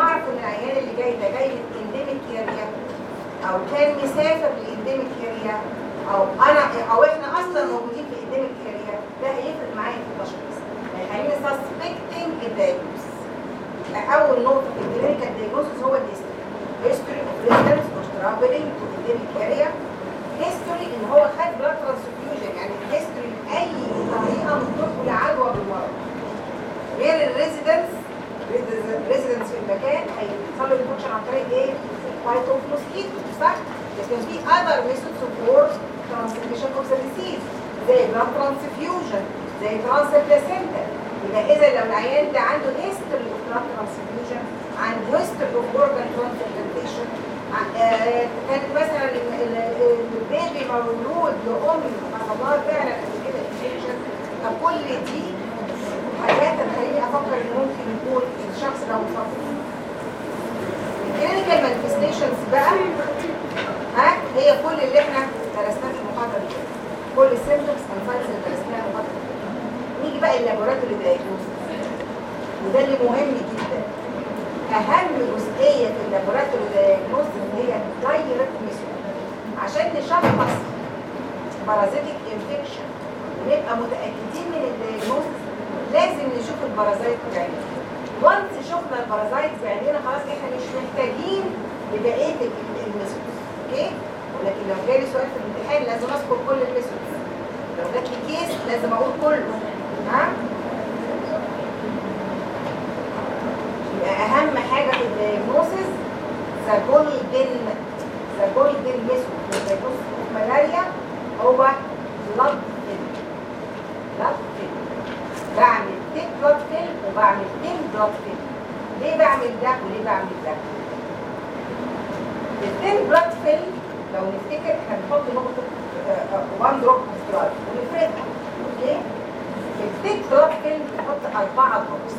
اعرف إن العيان اللي جاي ده جاي من endemic area أو كان مسافر ل endemic area أو أنا أو إحنا أصلا موجودين في endemic area ده هيفرق معايا في التشخيص هيخليني suspecting ال diagnosis أول نقطة في ال clinical diagnosis هو ال history history of residence of traveling to endemic area history إن هو خد blood transfusion يعني ال history بأي طريقة من طرق العدوى بالمرض. غير ال residence المكان هيحصل له infection عن طريق إيه؟ bite of mosquito صح؟ لكن في other methods of transmission of the disease زي blood transfusion زي transplacenta يبقى إذا لو العيان ده عنده history of blood transfusion عنده history of organ transplantation كانت مثلا ال- ال- ال baby مولود لأم حصل لها فعلا كده كل دي أفكر ان ممكن يكون الشخص ده مصاب ال clinical manifestations بقى ها هي كل اللي إحنا درسناه في المحاضرة دي. كل ال symptoms and signs اللي درسناها في المحاضرة دي. نيجي بقى ال laboratory diagnosis وده اللي مهم جدا. أهم جزئية في ال laboratory diagnosis هي ال direct method عشان نشخص parasitic infection ونبقى متأكدين من ال diagnosis لازم نشوف ال parasite بعينينا و once شفنا ال parasite بعينينا خلاص إحنا مش محتاجين لبقية ال methods okay؟ ولكن لو جالي سؤال في الامتحان لازم أذكر كل ال methods لو جات لي case لازم أقول كله. ها؟ يبقى أهم حاجة في ال diagnosis the golden the golden method ال diagnosis ملاريا هو blood film blood film بعمل thick blood film وبعمل thin blood film ليه بعمل ده وليه بعمل ده؟ ال thin blood film لو نفتكر بنحط نقطة 1 drop blood ونفردها. okay ال thick blood film بنحط 4 drops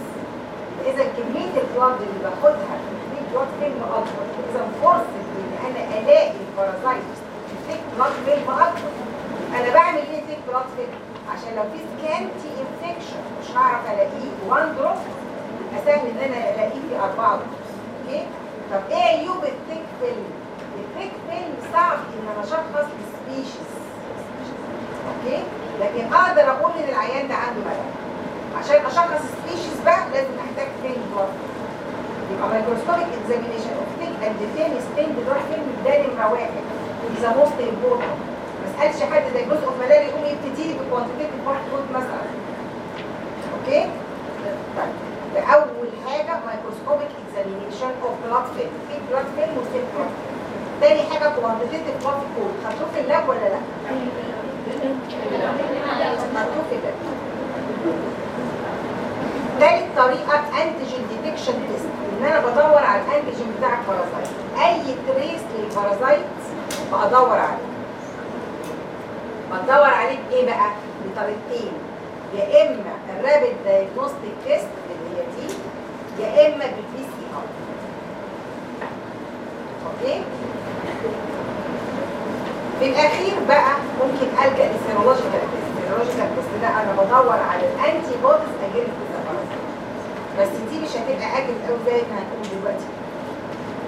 إذا كمية ال blood اللي باخدها في ال thick blood film أكبر. إذا فرصه ان أنا ألاقي ال parasite في ال thick blood film أكبر. أنا بعمل ليه thick blood film عشان لو في scanty infection مش هعرف ألاقيه. 1 drop اسهل إن أنا ألاقيه في 4 دروب أوكي طب إيه عيوب ال thick film ال thick film صعب إن أنا أشخص ال species okay لكن أقدر أقول إن العيان ده عنده ملاريا عشان أشخص السبيشيز بقى لازم أحتاج فيلم بلاد يبقى مايكروسكوبيك اكزامينيشن اوف ثيك اند ثين ستين بلاد فيلم ده نمره واحد. اذا موست امبورتنت اسالش حد ده جزء من ملاريا يقوم يبتدي بكوانتيتيف فود مثلا. أوكي؟ طيب. أول حاجة مايكروسكوبيك اكزامينيشن اوف بلاد فيلم في بلاد فيلم وفي بلاد تاني حاجة كوانتيتيف بلاد كود في اللاب ولا لأ؟ ال lab. تالت طريقة antigen detection test إن أنا بدور على ال antigen بتاع ال parasite. أي trace لل parasite بدور عليه. بدور عليه بإيه بقى؟ بطريقتين. يا إما ال rapid diagnostic test اللي هي دي يا إما بال PCR okay؟ في الأخير بقى ممكن ألجأ لل serological test ال serological test ده أنا بدور على ال antibodies against بس دي مش هتبقى أجل قوي زي ما هنقول دلوقتي.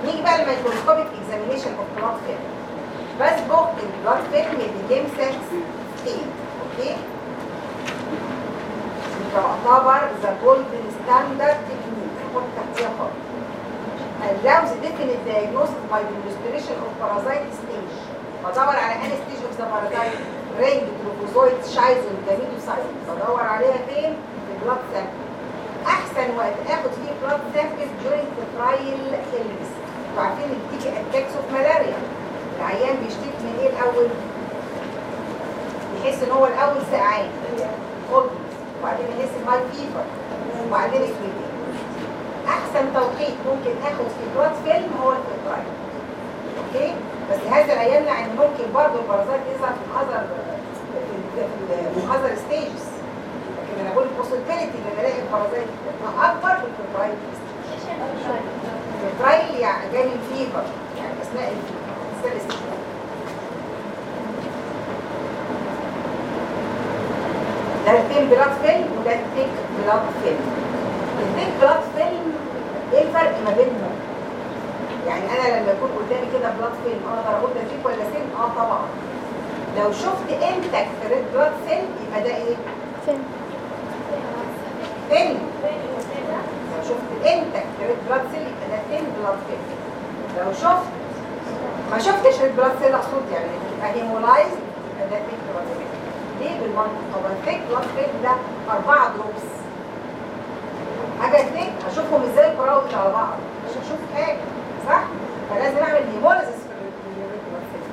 نيجي بقى ال microscopic examination of blood film بسبق ال blood film ب Giemsa stain okay؟ تعتبر the golden standard technique حط تحتيها خط allows definite by demonstration of parasite stage. بدور على any stage of the parasite ring trophozoite schizont gametocyte بدور عليها فين؟ في ال blood sample أحسن وقت آخد فيه blood sample during febrile illness. أنتوا عارفين إن بتيجي attacks of ملاريا العيان بيشتكي من إيه الأول؟ يحس إن هو الأول سقعان. وبعدين يحس ب high fever وبعدين sweating أحسن توقيت ممكن آخد في blood film هو ال febrile okay؟ بس هذا لا يمنع ان ممكن برضه ال parasite يظهر في ال other في ال other stages لكن أنا بقول ال possibility إن ألاقي ال parasite أكبر في ال febrile ال febrile يعني جاي من fever يعني أثناء ال fever ده ال thin blood film وده ال thick blood film. ال thick blood film إيه الفرق ما بينهم؟ يعني أنا لما يكون قدامي كده blood film أقدر أقول ده thick ولا thin آه طبعا. لو شفت intact في red blood cell يبقى ده إيه؟ فين thin لو شفت intact في red blood cell يبقى ده thin blood film. لو شفت شفتش red blood cell اقصد يعني. يبقى hemolyzed يبقى ده فيلم ليه بالمنطق هو ال thick blood film ده أربعة drops حاجة اتنين هشوفهم إزاي crowded على بعض. مش هشوف حاجة صح؟ فلازم أعمل hemolysis في ال red blood cell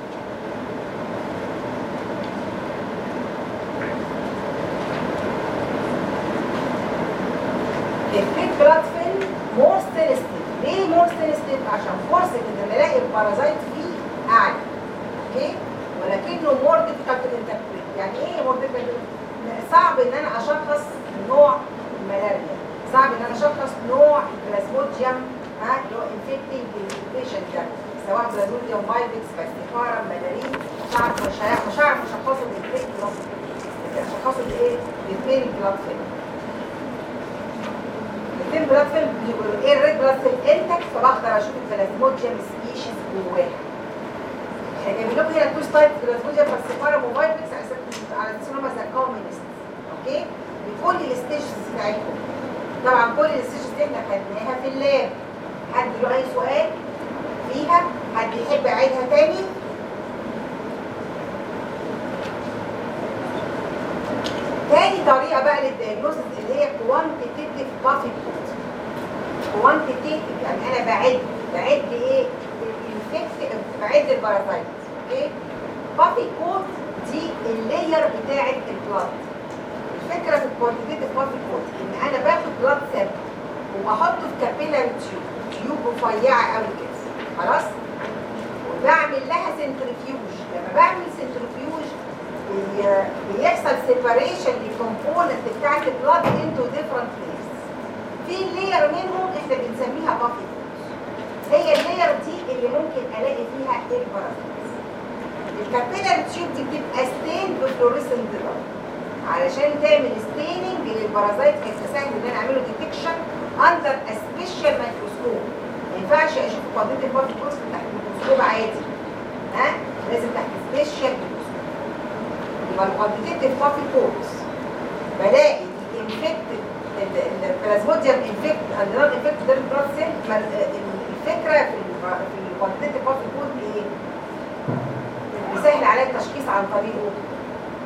ال thick blood film more sensitive ليه more sensitive عشان فرصه ان الاقي ال parasite فيه اعلى okay ولكنه more difficult interpret يعني إيه more difficult صعب ان أنا اشخص نوع الملاريا صعب ان أنا اشخص نوع البلازموديوم ها اللي هو infecting ال patient ده سواء Plasmodium vivax falciparum malariae مش عارف مش هعرف مش هعرف اشخصه بال thin blood اشخصه بايه؟ بال thin blood film ال thin blood film بيقولوا إيه ال red blood film intact فبقدر أشوف ال Plasmodium species جواها إحنا جايبين لكم هنا two style Plasmodium falciparum و vivax على أساس على أساس ان هم the commonest okay بتقول لي ال stages بتاعتهم طبعا كل ال stages دي إحنا خدناها في ال lab حد له اي سؤال فيها حد يحب اعيدها تاني تاني طريقه بقى لل diagnosis اللي هي quantitative buffy coat quantitative يعني أنا بعد بعد إيه؟ ال infected بعد ال parasite okay؟ buffy coat دي ال layer بتاعه ال blood. الفكرة في ال quantitative buffy coat إن أنا باخد blood sample وبحطه في capillary tube tube رفيعة قوي كده. خلاص؟ وبعمل لها centrifuge لما بعمل centrifuge بي- بيحصل separation لل component بتاعت ال blood into different place في layer منهم إحنا بنسميها buffy هي ال layer دي اللي ممكن ألاقي فيها ال parasite ال capillary tube دي بتبقى stained ب fluorescent علشان تعمل staining لل parasite هيبقى سهل إن أنا أعمله detection under special microscope ما ينفعش أشوف قضية البارت كورس تحت الميكروسكوب عادي. ها؟ لازم تحت special microscope يبقى ال quantitative buffy coat بلاقي ال infected ال Plasmodium infected and non infected red blood cell الفكرة في ال quantitative buffy coat إيه؟ بيسهل عليا التشخيص عن طريقه.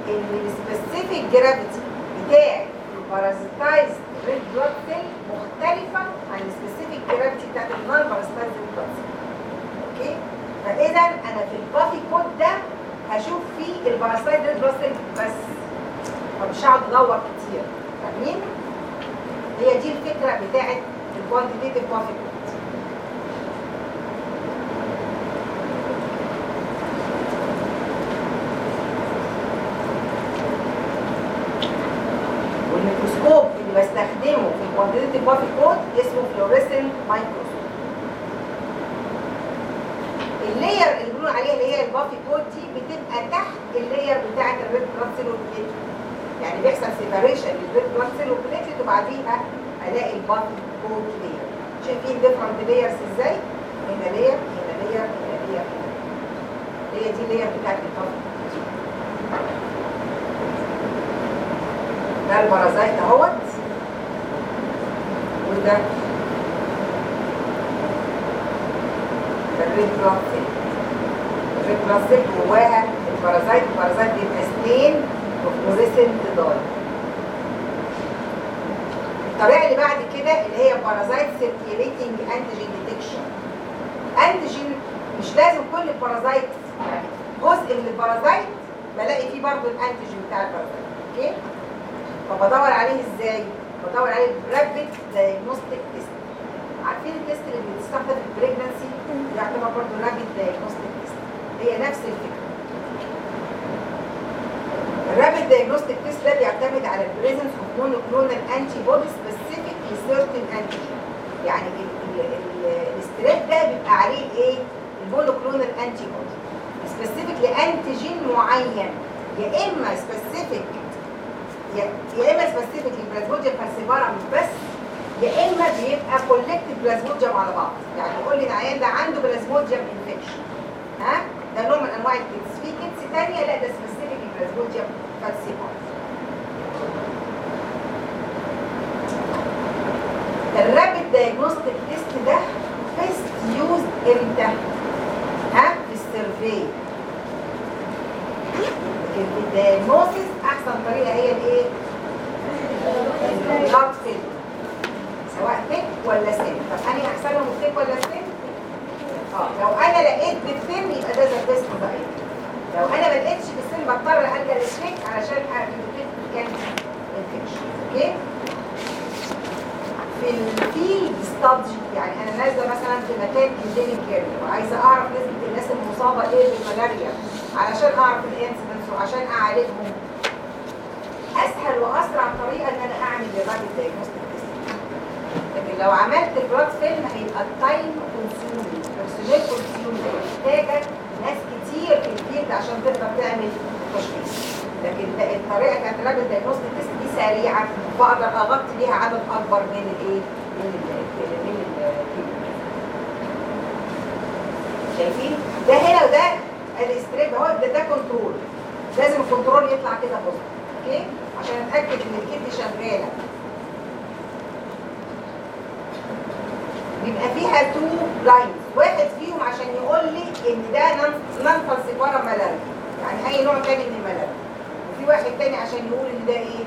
ان ال specific gravity بتاع ال parasitized red blood cell مختلفة عن ال specific gravity بتاعت ال non parasitized red blood cell okay؟ فإذا أنا في ال buffy coat ده هشوف فيه ال parasitized red blood cell بس. فمش هقعد أدور كتير. فاهمين؟ هي دي الفكرة بتاعت ال quantitative buffy coat والميكروسكوب اللي بستخدمه في ال quantitative buffy coat اسمه fluorescent microscope ال layer اللي بنقول عليها اللي هي ال buffy coat دي بتبقى تحت ال layer بتاعه ال red blood cell وال platelet يعني بيحصل separation لل red blood cell وال platelet وبعديها ال buffy coat layer شايفين different layers إزاي؟ هنا layer هنا layer هنا layer هي دي ال layer بتاعت ال buffy ده ال parasite أهوت. وده ال red blood cell ال red blood cell جواها ال parasite ال parasite بيبقى stained و fluorescent dye الطريقة اللي بعد كده اللي هي parasite circulating antigen detection antigen مش لازم كل ال parasite يعني جزء من ال parasite بلاقي فيه برضو ال antigen بتاع ال parasite okay؟ فبدور عليه إزاي؟ بدور عليه ب rapid diagnostic test عارفين ال test اللي بيستخدم في ال pregnancy يعتبر برضه rapid diagnostic test هي نفس الفكرة. ال rapid diagnostic test ده بيعتمد على ال presence of monoclonal antibody specific ل certain antigen يعني ال- ال- ال- ال strip ده بيبقى عليه إيه؟ ال monoclonal antibody specific ل antigen معين. يا إما specific يا إما specific لل Plasmodium falciparum بس يا إما بيبقى collective Plasmodium على بعض. يعني يقول لي العيان ده عنده Plasmodium infection ها؟ ده نوع من أنواع ال kits في kits ثانية لا ده specific ال rapid diagnostic test ده best used إمتى؟ ها في ال survey لكن الدايجنوستيك احسن طريقه هي الايه؟ فيلم سواء تك ولا سن طب أنا احسن لهم التك ولا السن؟ آه لو أنا لقيت بالسن يبقى ده ذا بيست ضعيف لو أنا ما لقيتش بالسن بضطر الجا للتك علشان اعمل التك كان انفكشن أوكي؟ في الفيلد ستادي يعني أنا نازلة مثلا في مكان انديميك اريا وعايزة أعرف نسبه الناس المصابة إيه بالملاريا علشان أعرف ال incidence وعشان أعالجهم أسهل وأسرع طريقة إن أنا أعمل ال rapid diagnostic لكن لو عملت ال blood film هيبقى ال time consuming personnel consuming محتاجة ناس كتير ال field عشان تقدر تعمل تشخيص لكن الطريقة بتاعت ال rapid diagnostic test دي سريعة بقدر أغطي بيها عدد أكبر من الايه؟ من من ال شايفين؟ ده هنا وده ال strip أهو ده, ده control لازم ال control يطلع كده positive okay؟ عشان أتأكد إن ال kit دي شغالة بيبقى فيها two lines واحد فيهم عشان يقول لي إن ده non falciparum ملاريا يعني أي نوع تاني من الملاريا وفي واحد تاني عشان يقول إن ده إيه؟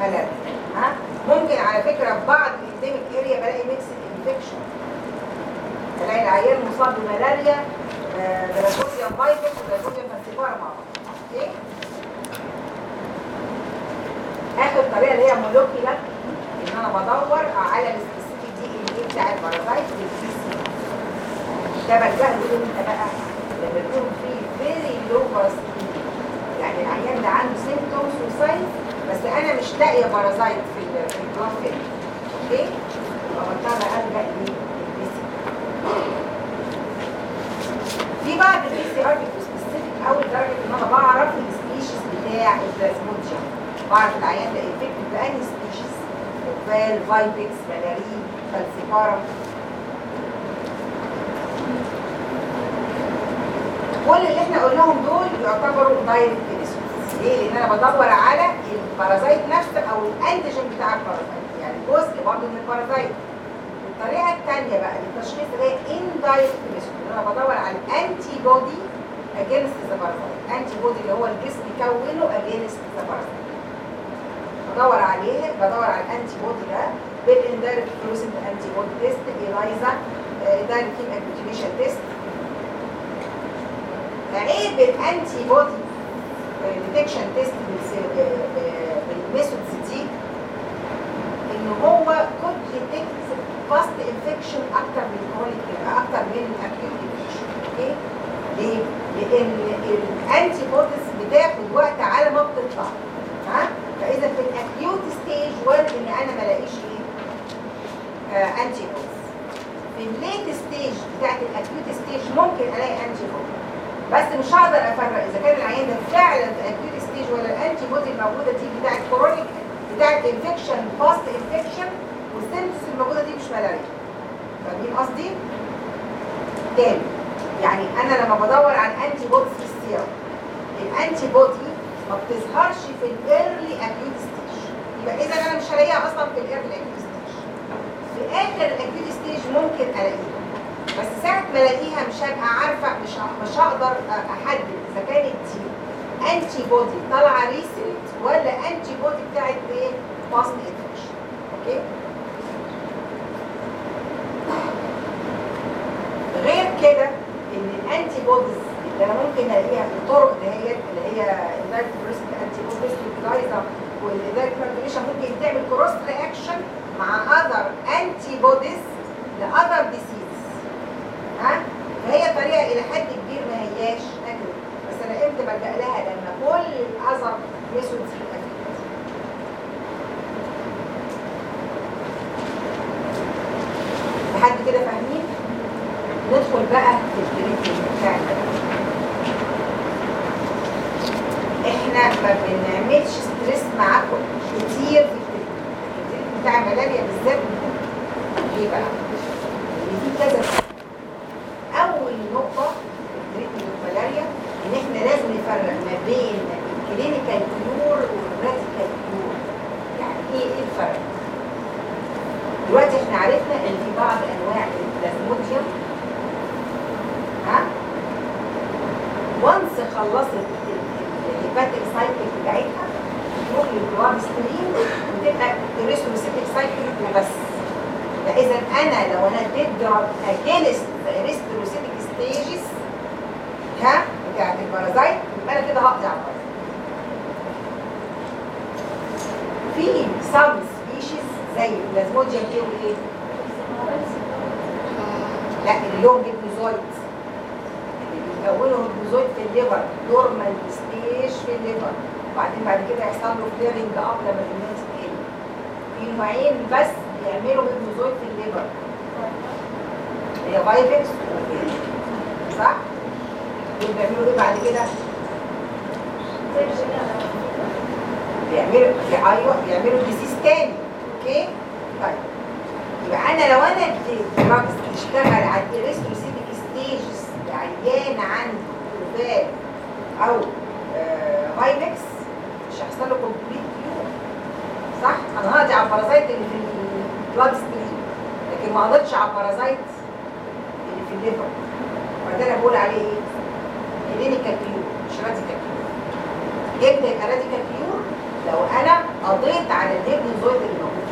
ملاريا ها؟ ممكن على فكرة في بعض ال endemic area بلاقي mixed infection بلاقي العيان مصاب بملاريا Plasmodium vivax و Plasmodium falciparum مع بعض. okay؟ آخر طريقة اللي هي molecular أنا بدور على ال specific DNA بتاع ال parasite ده بلجأ له إمتى بقى لما يكون في very low parasitemia يعني العيان ده عنده symptoms و signs بس أنا مش لاقية parasite في ال- في ال blood film okay يبقى بضطر ألجأ في بعض ال PCR بيبقوا specific قوي لدرجة إن أنا بعرف ال species بتاع البلازموديوم بعرف العيان ده infected بأنهي species ovale vivax malariae falciparum كل اللي إحنا قلناهم دول يعتبروا direct resources ليه؟ لأن أنا بدور على ال parasite نفسه أو ال antigen بتاع ال parasite يعني جزء برضه من ال parasite الطريقة الثانية بقى للتشخيص اللي هي indirect resources أنا بدور على ال antibody against the parasite antibody اللي هو الجسم يكونه against the parasite بدور عليه بدور على ال antibody ده بال indirect fluorescent antibody test ELISA direct agglutination test عيب ال antibody detection test بال methods دي ان هو could detect past infection أكتر من chronic أكتر من ال acute infection okay ليه؟ لأن ال antibodies بتاخد وقت على ما بتطلع. ها؟ فإذا في ال acute stage وارد إن أنا ما الاقيش إيه؟ آه antibodies في ال late stage بتاعت ال acute stage ممكن ألاقي antibody بس مش هقدر أفرق إذا كان العيان ده فعلا في stage ولا ال antibody الموجودة دي بتاعت chronic بتاعت infection past infection وال symptoms الموجودة دي مش ملاريا فاهمين قصدي؟ تاني يعني أنا لما بدور على ال antibodies في ال serum ال antibody ما بتظهرش في ال early acute stage يبقى إذا أنا مش هلاقيها أصلا في ال early acute stage في آخر ال acute stage ممكن ألاقيها. بس ساعة ما الاقيها مش هبقى عارفة مش مش هقدر أحدد إذا كانت دي antibody طالعة recent ولا antibody بتاعت إيه؟ past infection okay؟ غير كده إن ال antibodies اللي أنا ممكن ألاقيها في الطرق دهيت اللي هي ال indirect fluorescent antibodies وال ELISA وال direct ممكن تعمل cross reaction مع other antibodies ل other disease ها فهي طريقة إلى حد كبير ما هياش accurate. بس أنا إمتى بلجأ لها لما كل ال other methods لحد كده فاهمين؟ ندخل بقى في ال treatment بتاعنا. إحنا ما بنعملش stress معاكم كتير في ال treatment بتاع الملاريا بالذات ليه بقى؟ في كذا اول نقطه في treatment الملاريا ان إحنا لازم نفرق ما بين ال clinical cure وال radical cure يعني إيه إيه الفرق؟ دلوقتي إحنا عرفنا ان في بعض انواع البلازموديوم ها؟ once خلصت ال hepatic cycle بتاعتها تروح لل bloodstream وتبقى ال erythrocytic cycle وبس. فاذا أنا لو أنا اديت drug against ال erythrocytic stages ها؟ بتاعت ال parasite يبقى أنا كده هقضي على ال parasite في some زي البلازموديوم إيه وايه؟ لا hypnozoite اللي بيكونوا hypnozoite في ال liver dormant stage في ال liver. وبعدين بعد كده يحصل له flaring up لما الهرمونات تقل. في نوعين بس بيعملوا hypnozoite في ال liver. هي vivax صح؟ دول بيعملوا إيه بعد كده؟ بيعملوا أيوه بيعملوا disease تاني. okay؟ طيب يبقى أنا لو أنا اديت drugs تشتغل على ال erythrocytic stages لعيان عنده ovale أو vivax مش هيحصل له complete cure صح؟ أنا هقضي على ال parasite اللي في ال bloodstream لكن ما قضيتش على ال parasite اللي في ال liver وده أنا بقول عليه إيه؟ clinical cure مش radical cure إمتى يبقى radical cure؟ لو أنا قضيت على ال hypnozoite اللي موجود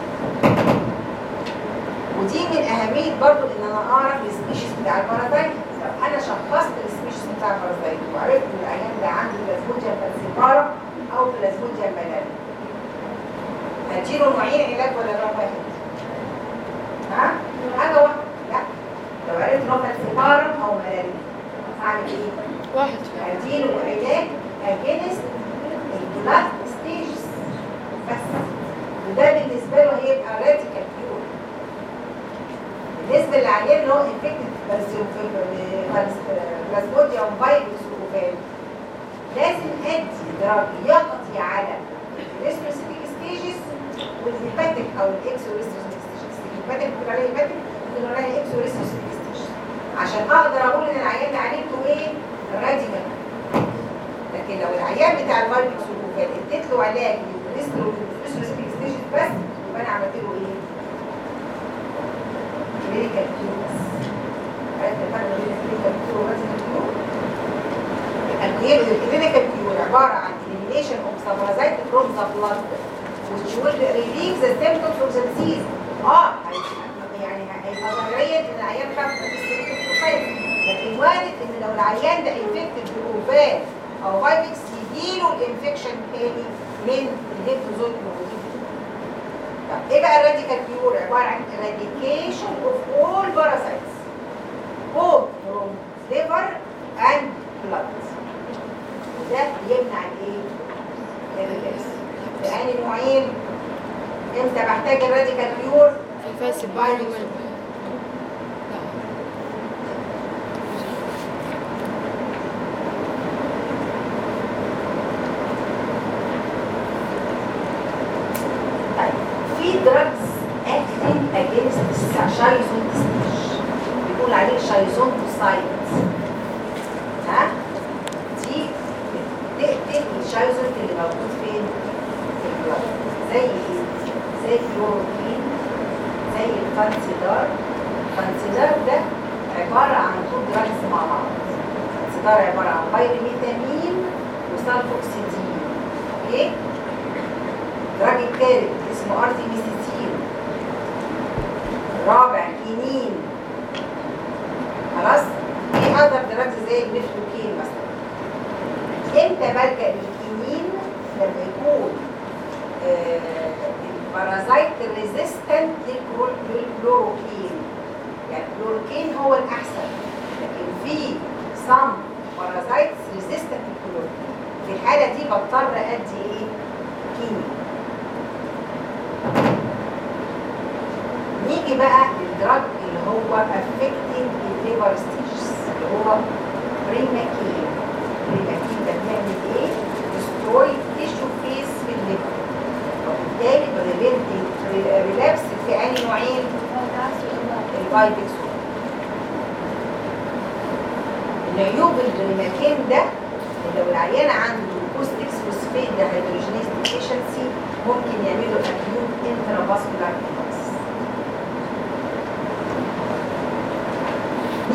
ودي من اهميه برضو إن أنا أعرف ال species بتاع ال parasite. لو أنا شخصت ال species بتاع ال parasite وعرفت إن العيان ده عنده Plasmodium falciparum أو Plasmodium malariae هديله نوعين علاج ولا نوع واحد؟ ها؟ حاجة واحدة. لا. لو عرفت ان هو falciparum أو malariae هعمل إيه؟ واحد. هديله علاج against ال blood stages. بس. وده بالنسبة له هيبقى radical cure بالنسبة للعيان اللي هو infected Plasmodium vivax. و ovale لازم أدي drug يقضي على الريسبيسيفيك ستيجز والهيباتيك أو الاكسوريسبيسيفيك ستيجز الهيباتيك بتقول عليها hepatic بتقول عليها exoerythrocytic stages عشان أقدر أقول إن العيان ده عالجته إيه؟ radical لكن لو العيان بتاع ال vivax وال ovale اديت له علاج لل erythrocytic stages بس يبقى أنا عملت له إيه؟ clinical cure بس عرفت الفرق بين ال clinical cure وال radical cure ال clinical cure عبارة عن elimination of parasite from the blood. Which will relieve the symptoms of the disease. آه يعني هيبقى ظاهريا إن العيان خف لكن وارد إن لو العيان ده infected by ovale أو vivax يجيله ال infection تاني من ال hypnozoites الموجودين. طب إيه بقى ال radical cure عباره عن eradication of all parasites. Both from liver and blood. وده بيمنع الإيه؟ الريلاكس لأن نوعين إمتى بحتاج الراديكال كيور؟ الفاس باين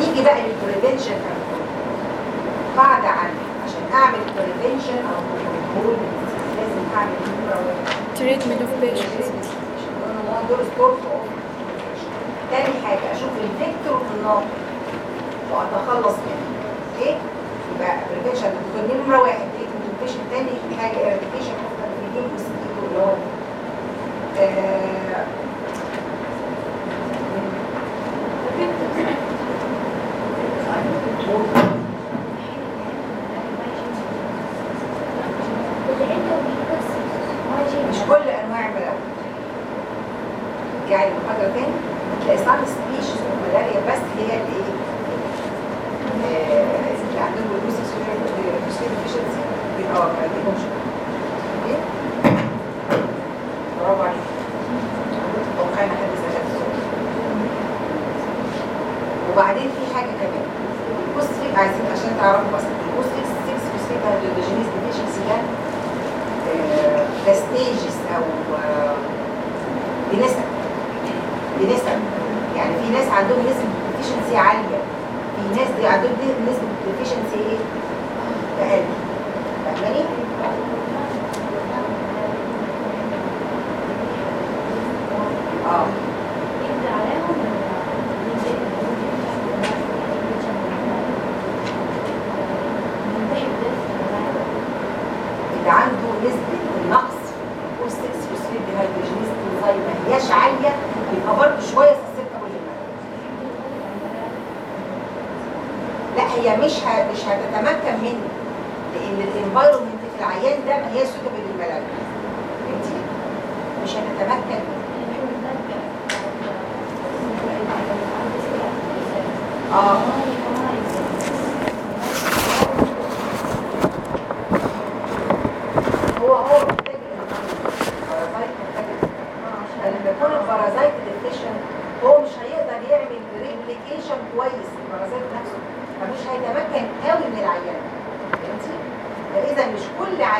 نيجي بقى للبريفنشن قاعدة عامة عشان أعمل بريفنشن أو كنترول لازم أعمل patients دول ستورز تاني حاجة أشوف الفيكتور الناقل واتخلص منه أوكي؟ يبقى بريفنشن دي نمرة واحد بريفنشن تاني حاجة اريفيشن اوف اللي هو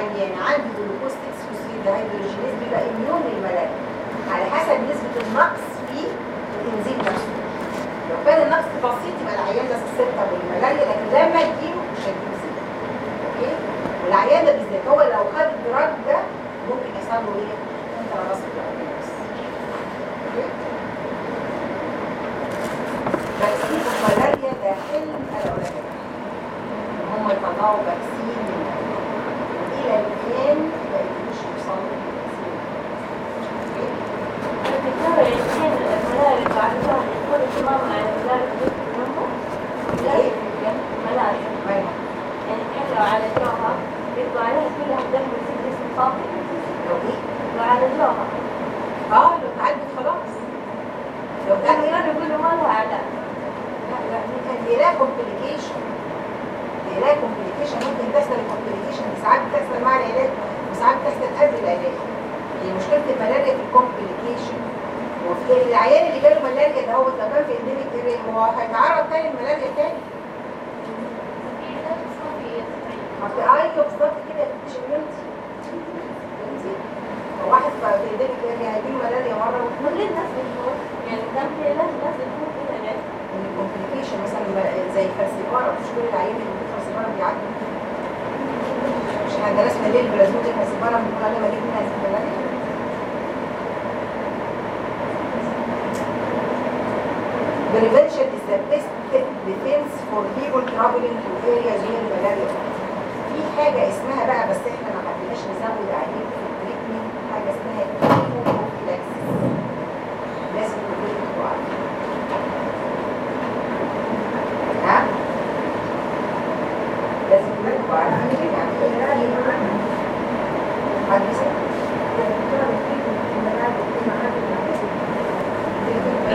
كل عيان عنده فوسفيد هيدروجينيز بيبقى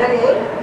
ملاريا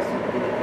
Thanks.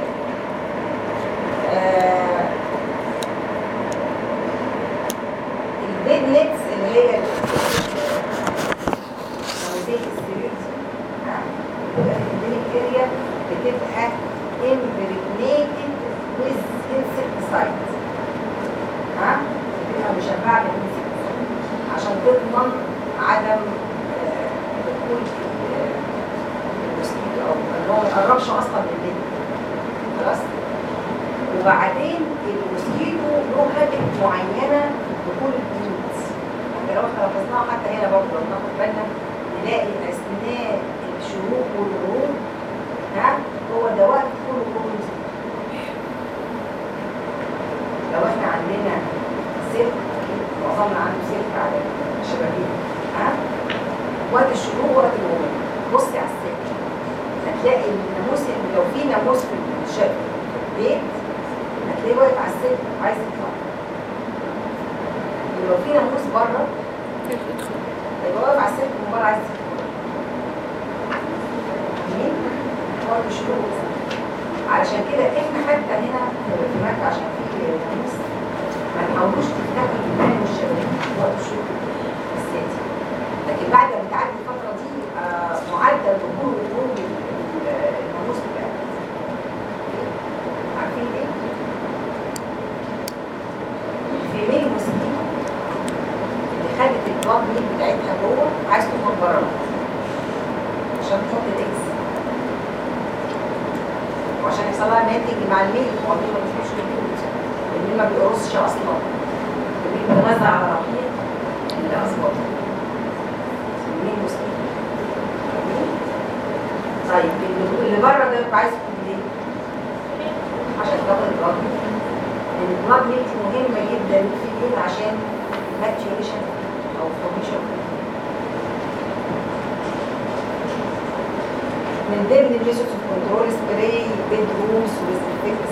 من ضمن الميجرز كنترول سبراي بيد رومز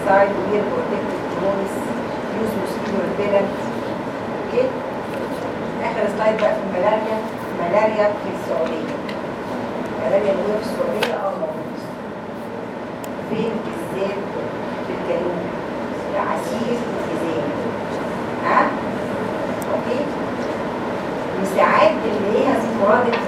سايد وهي بروتكتيف كلونز يوز مسكيتو ريبيلنت أوكي اخر سلايد بقى في الملاريا ملاريا في السعوديه ملاريا اللي في السعوديه آه موجوده فين بالذات في الجنوب في عسير زيت، ها أوكي وساعات اللي هي سبوراديك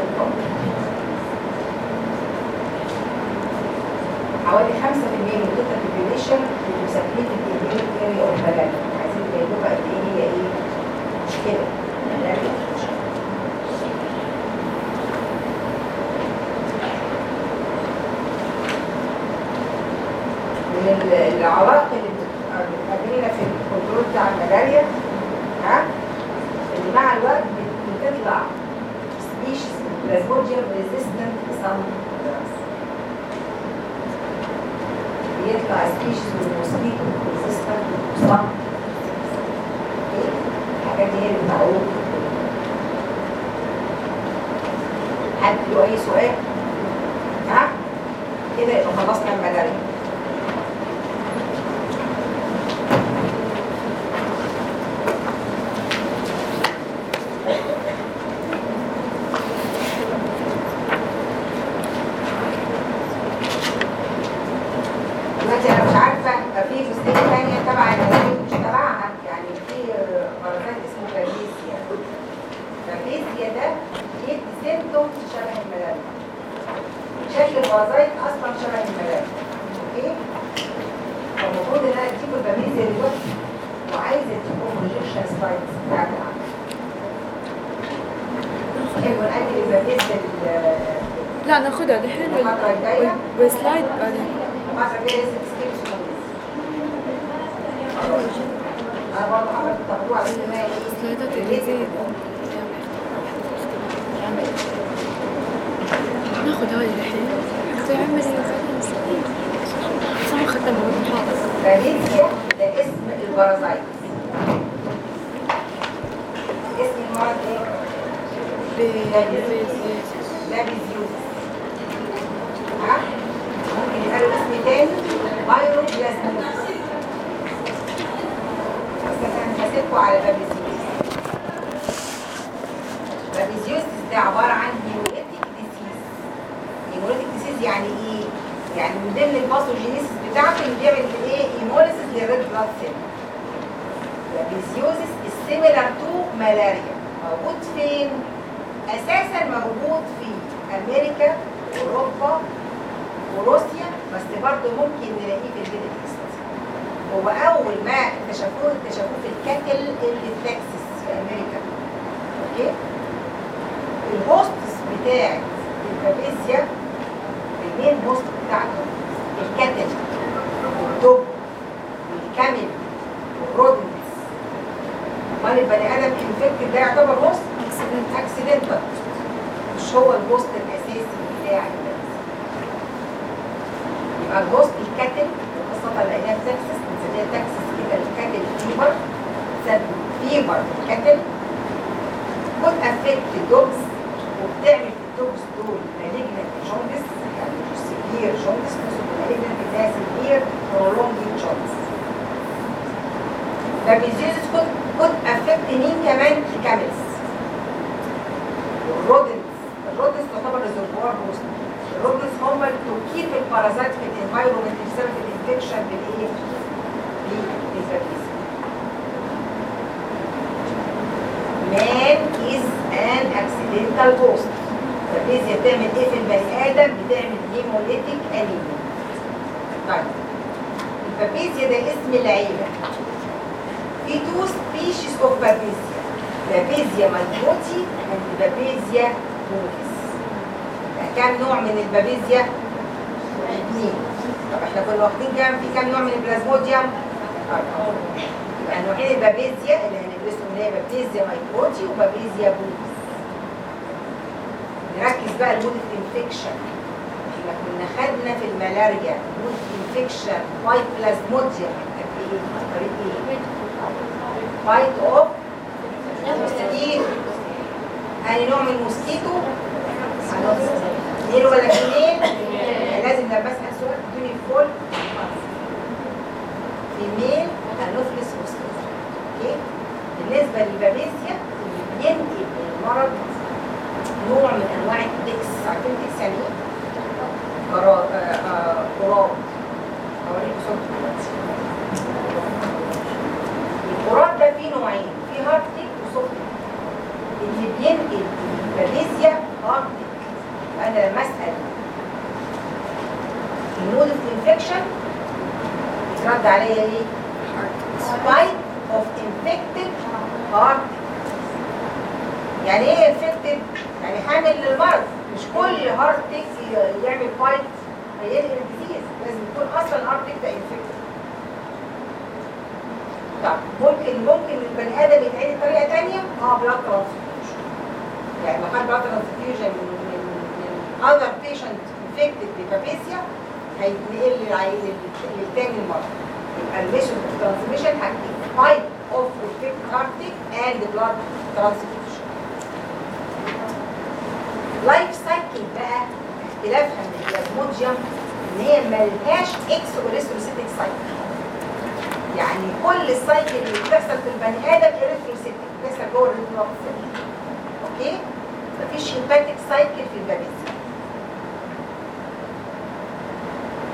خدوا الحين حتى يعمل صح ختمه فاليسيا ده اسم البارازايت اسم المرض إيه؟ لابيزيوس ها؟ ممكن يسألوا اسم تاني بايروبلازموس بس أنا هسيبكم على لابيزيوس ال babesiosis ده عبارة عن يعني إيه؟ يعني من ضمن ال pathogenesis بتاعته بيعمل إيه؟ hemolysis لل red blood cell ال babesiosis similar to ملاريا موجود فين؟ أساسا موجود في أمريكا أوروبا وروسيا بس برضه ممكن نلاقيه في ال middle هو أول ما اكتشفوه اكتشفوه في ال cattle اللي في تكساس في أمريكا. Okay؟ ال hosts بتاعت ال Babesia ال main host بتاعته؟ الكاتل والدب والكامل والرودنتس امال البني آدم ال infected ده يعتبر host accidental مش هو ال host الأساسي بتاع ال Babesia يبقى ال host ال cattle خاصة لقيناها في تكساس بنسميها تكساس كده ال cattle fever. فيبر الكاتل. The dogs وبتعمل في الدوجز دول malignant jaundice يعني مش severe jaundice بس malignant ده severe prolonged jaundice فبيزيزس could, could affect مين كمان الكاملز والرودنتس الرودنتس تعتبر ريزرفوار بوست الرودنتس هم اللي توكيل البارازايت في الانفايرمنت بسبب الانفكشن بالايه؟ بالفابيزيا man is an accidental host فال Babesia بتعمل إيه في البني آدم بتعمل hemolytic anemia. طيب. ال Babesia ده اسم العيلة. في two species of Babesia Babesia microti and Babesia bovis كام نوع من ال Babesia؟ اثنين. طب إحنا كنا واخدين كام؟ في كام نوع من البلازموديوم؟ أربعة. يبقى نوعين ال Babesia اللي هندرسهم اللي هي Babesia microti و Babesia نركز بقى ال mode infection إحنا كنا خدنا في الملاريا mode infection by Plasmodium قد إيه؟ إيه؟ bite of أي نوع من ال mosquito؟ اثنين ولا اثنين؟ لازم لما بسأل سؤال تدوني full female Anopheles mosquito okay؟ بالنسبة لل Babesia اللي بينقل المرض نوع من أنواع ال ticks عارفين ال ticks يعني إيه؟ قرا- آه، آه، قراد هوريكم صورته دلوقتي القراد ده فيه نوعين في hard tick و soft اللي بينقل ال Babesia hard tick أنا لما اسال ال mode of infection يترد عليا إيه؟ bite of infected hard يعني إيه infected؟ يعني حامل للمرض. مش كل hard tick يعمل bite هينقل ال disease لازم يكون أصلا hard tick ده infected طب ممكن ممكن البني آدم يتعدي بطريقة ثانية آه blood transfusion يعني لو خد blood transfusion من من other patient infected ب Babesia هيتنقل للتاني المرض. يبقى ال mode transmission حاجتين bite of infected hard tick and blood transfusion life cycle بقى اختلافها من البلازموديوم إن هي ملهاش exo-erythrocytic cycle يعني كل ال cycle اللي بتحصل في البني آدم erythrocytic بتحصل جوه ال red cell okay؟ مفيش hepatic cycle في ال Babesia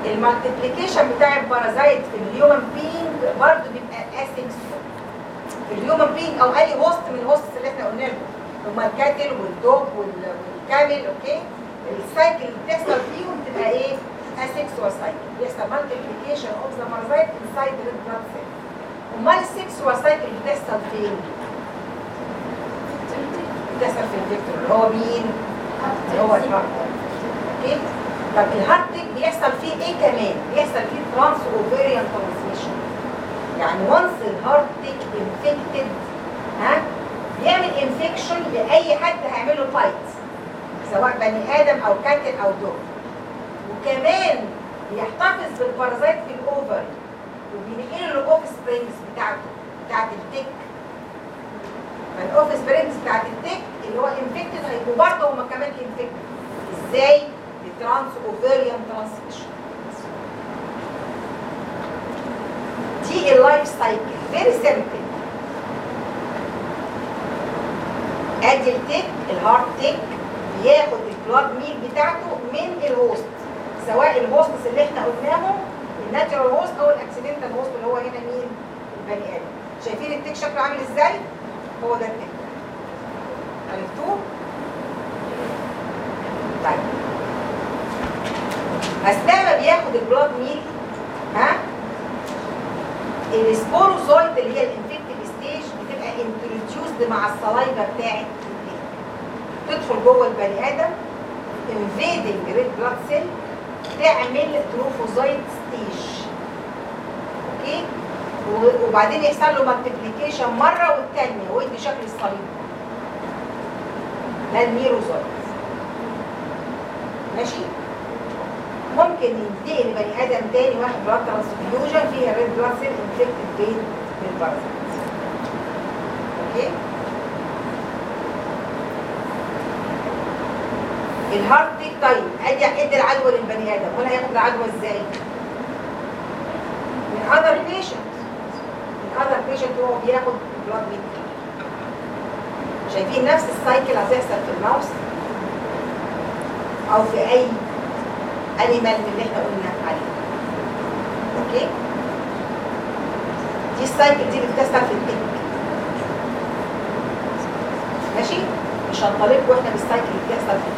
ال multiplication بتاع ال parasite في ال human being برضه بيبقى asexual في ال human being أو أي host من ال host اللي إحنا قلنا هما ال cattle وال dog وال- وال camel okay ال cycle اللي بتحصل فيهم بتبقى إيه؟ asexual cycle بيحصل multiplication of the parasite inside the blood cell أمال ال sexual cycle بتحصل فين؟ بتحصل في ال vector اللي هو مين؟ اللي هو ال hard okay؟ طب ال hard بيحصل فيه إيه كمان؟ بيحصل فيه transovarian transmission يعني once ال hard infected ها بيعمل infection لأي حد هيعمله bite سواء بني آدم أو cattle أو dog وكمان بيحتفظ بال parasite في ال ovary وبينقله لل offsprings بتاعته بتاعت ال tick. فال offsprings بتاعت ال tick اللي هو infected هيبقوا برضه هما كمان infected إزاي؟ بال transovarian transmission دي ال life cycle very simple ادي ال tick ال hard tick بياخد ال blood meal بتاعته من ال host سواء ال hosts اللي إحنا قلناهم ال natural host أو ال accidental host اللي هو هنا مين البني آدم. شايفين ال tick شكله عامل إزاي؟ هو ده ال tick. عرفتوه؟ طيب. أثناء ما بياخد ال blood meal ها؟ ال sporozoite اللي هي ال infective introduced مع ال saliva بتاعت ال tick تدخل جوه البني آدم invading red blood cell تعمل trophozoite stage okay؟ وبعدين يحصل له multiplication مرة والثانيه ويدي شكل الصليب ده الميروزايت ماشي؟ ممكن ينتقل لبني آدم تاني واخد بلاد ترانسفيوجن فيها ريد بلاد سيل انفكتد بين بالبارازيت أوكي الهارت بيت تايم. ادي ادي العدوى للبني آدم هنا هياخد العدوى إزاي؟ من اذر بيشنت من اذر بيشنت هو بياخد blood bite شايفين نفس ال cycle هتحصل في الماوس؟ أو في أي animal من اللي إحنا قلنا عليه. okay دي ال cycle دي بتحصل في ال tick ماشي مش هنطالبكم وإحنا بال cycle اللي بتحصل في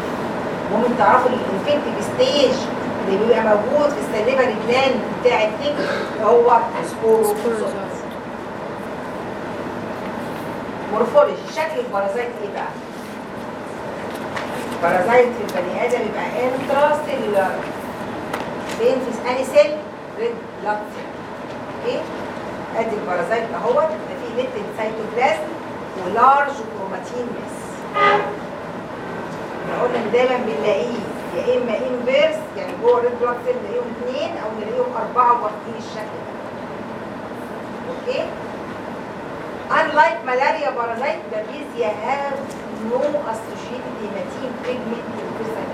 المهم تعرفوا ال infective stage اللي بيبقى موجود في ال salivary gland بتاع ال tick هو sporozoite morphology شكل ال parasite إيه بقى؟ ال parasite في البني آدم يبقى intracellular فين في انهي cell؟ red blood okay؟ أدي ال parasite أهوت يبقى فيه little cytoplasm و large chromatin mass إحنا قلنا إن دايما بنلاقيه يا إما in pairs يعني جوه ال red blood cell نلاقيهم اثنين أو نلاقيهم أربعة واخدين الشكل ده okay؟ Unlike malaria parasite, babesia have no associated hematin pigment cytoplasm.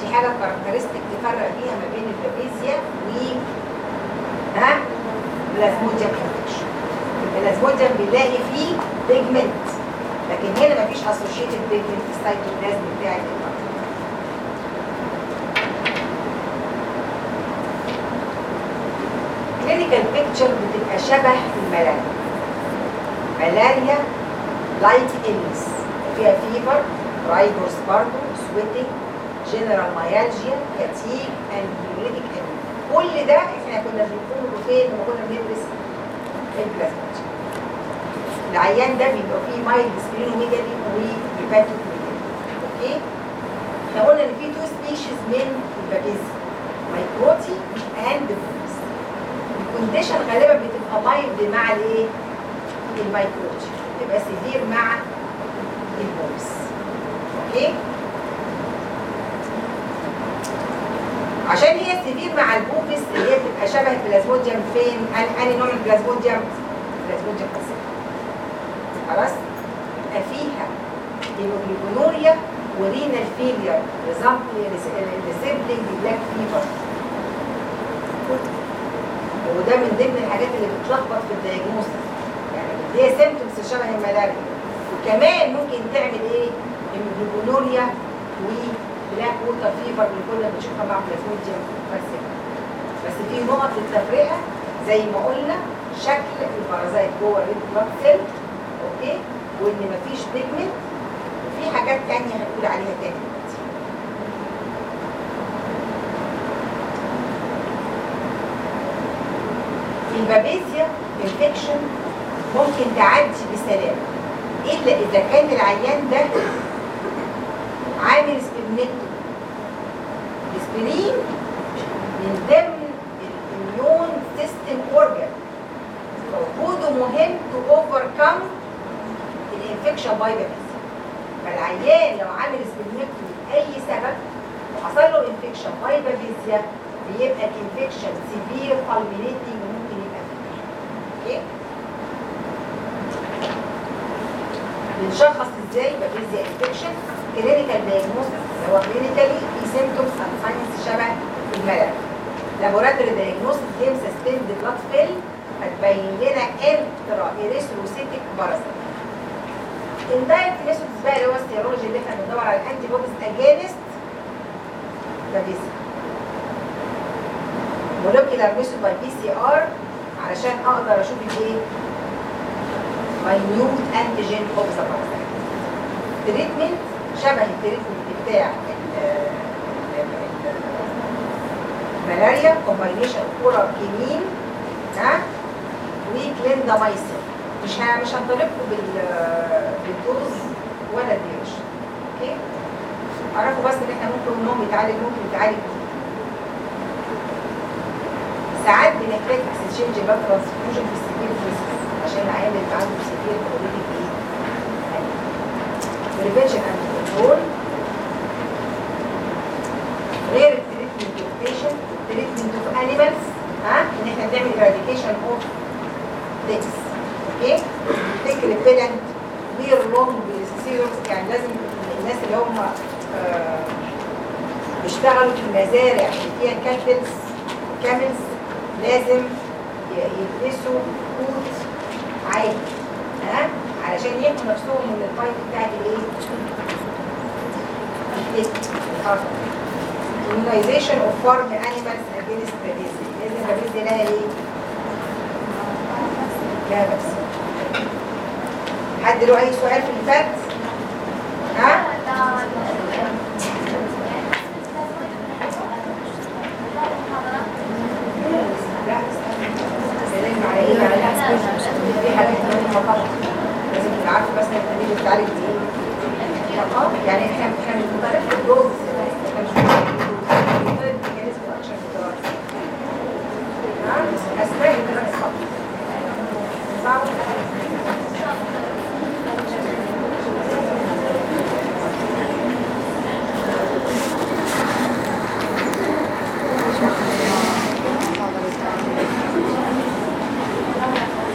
دي حاجة characteristic تفرق بيها ما بين ال Babesia و ها Plasmodium infection. البلازموديوم بنلاقي فيه pigment لكن هنا مفيش pigment في السيتوبلازم بتاع الإنسان. clinical picture بتبقى شبه الملاريا. malaria like illness فيها fever rigors برضو sweating general myalgia fatigue and كل ده إحنا كنا بنقوله فين لما كنا بندرس البلازما العيان ده بيبقى فيه mild splenomegaly و hepatomegaly okay؟ إحنا قلنا إن في two species من ال Babesia microti and bovis ال condition غالبا بتبقى mild مع الإيه؟ ال microti بتبقى severe مع ال bovis okay؟ عشان هي severe مع ال bovis اللي هي بتبقى شبه البلازموديوم فين؟ انهي نوع ال Plasmodium؟ ال Plasmodium falciparum خلاص؟ يبقى فيها hemoglobinuria و renal failure resembling black fever وده من ضمن الحاجات اللي بتلخبط في ال diagnosis يعني دي symptoms شبه الملاريا؟ وكمان ممكن تعمل إيه؟ hemoglobinuria و blackwater fever اللي كنا بنشوفها مع بلازموديوم بس. بس في نقط للتفرقة زي ما قلنا شكل ال parasite جوه ال red blood cell okay وإن مفيش pigment وفي حاجات تانية هنقول عليها تاني. ال Babesia infection ممكن تعدي بسلام الا إذا كان العيان ده عامل splenectomy ال spleen من ضمن ال immune system organ وجوده مهم to overcome ال infection by Babesia فالعيان لو عامل splenectomy لاي سبب وحصل له infection by Babesia بيبقى ال infection severe fulminating وممكن يبقى fatal okay؟ بنشخص إزاي Babesia infection clinical diagnosis اللي هو clinically في symptoms and signs شبه الملاريا. laboratory diagnosis Giemsa stained blood film هتبين لنا intra erythrocytic parasite indirect resource بقى اللي هو ال serology اللي إحنا بندور على ال antibodies against Babesia other method by PCR علشان أقدر أشوف الايه antigen of the parasite treatment شبه ال treatment بتاع ال- ال- ال- الملاريا combination oral quinine ها؟ وكليندامايسين مش مش هنطالبكم بال بال dose ولا ال duration okay؟ اعرفوا بس إن إحنا ممكن النوم يتعالج ممكن يتعالج. ساعات بنحتاج exchange blood transfusion في cases عشان العيان اللي عنده severe chronic إيه prevention and control غير ال treatment of patient ال treatment of animals ها؟ إن إحنا بنعمل eradication of tick repellent wear long sleeves يعني لازم الناس اللي هم آه، بيشتغلوا في المزارع اللي فيها cattles camels لازم يلبسوا coat عادي ها؟ علشان يحموا نفسهم من ال bite بتاعت الايه؟ immunization of farm animals against Babesia لازم ال Babesia دي لها إيه؟ لا بس. حد له أي سؤال في اللي فات؟ ها؟ لازم عارفة بس بتتعالج بايه؟ آه يعني إحنا إحنا مش بنطالب بالدوز إحنا مش بنطالب بالميكانيزم اكشن بتاعه نعم اسماء الدراسة فقط صعب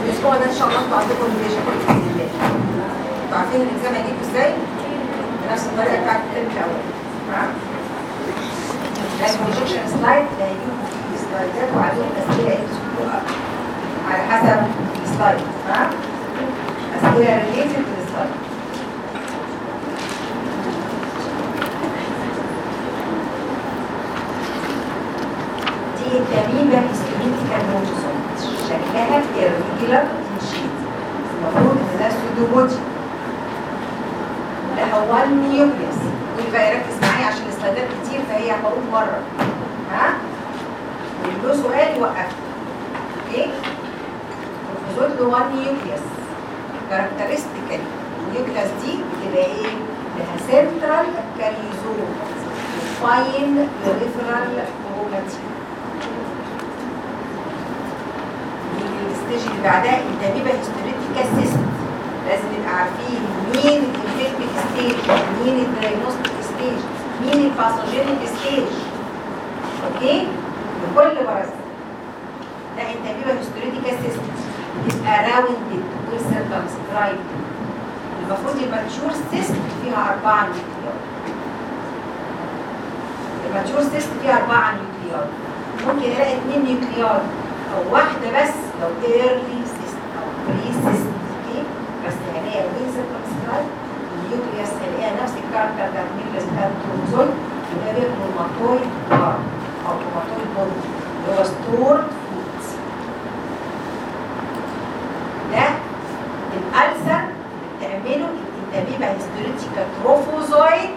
الأسبوع ده ان شاء الله أنتوا عندكم revision باذن الله أنتوا عارفين ال exam هيجيبوا إزاي؟ بنفس الطريقة بتاعت الترم الأول تمام؟ ده ال projection slide ده هيجيبوا فيه سلايدات وعليهم اسئله يكتبوها على حسب ال slide تمام؟ اسئله related لل slide دي Entamoeba histolytica trophozoite شكلها irregular shape المفروض ان ده pseudopodia لها 1 nucleus ويبقى يركز معايا عشان السلايدات كتير فهي هقول مره ها له سؤال يوقف okay الخطوط له 1 nucleus characteristically ال nucleus دي بتبقى إيه؟ لها central karyosome و fine peripheral chromatin ال stage اللي بعدها Entamoeba histolytica cyst لازم نبقى عارفين مين ال infective stage مين ال diagnostic stage مين ال pathogenic stage okay؟ بكل برز ده Entamoeba histolytica cyst يبقى rounded و circumscribed المفروض ال mature cyst فيها أربعة nuclei ال mature cyst فيها أربعة nuclei. ممكن ألاقي اثنين nuclei أو واحدة بس لو early cyst أو pre cyst okay؟ بس هلاقي well circumscribed ال nucleus هلاقيها نفس ال character بتاع ال nucleus بتاع ال trophozoite. يبقى ده chromatoid bar أو chromatoid body. اللي هو foods ده ال ulcer بتعمله ال Entamoeba histolytica trophozoite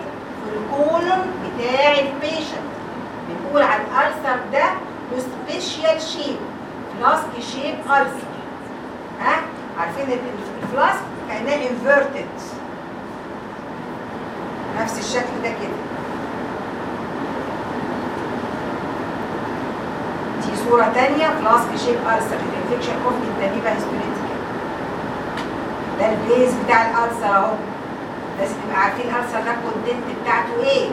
في ال colon بتاع ال patient بنقول على ال ulcer ده له special shape flask shape ulcer. ها؟ عارفين ال- ال flask؟ كأنها inverted نفس الشكل ده كده. دي صورة تانية flask shape ulcer. ال infection of Entamoeba histolytica ده ال base بتاع ال ulcer أهو. لازم نبقى عارفين ال ulcer ده ال content بتاعته إيه؟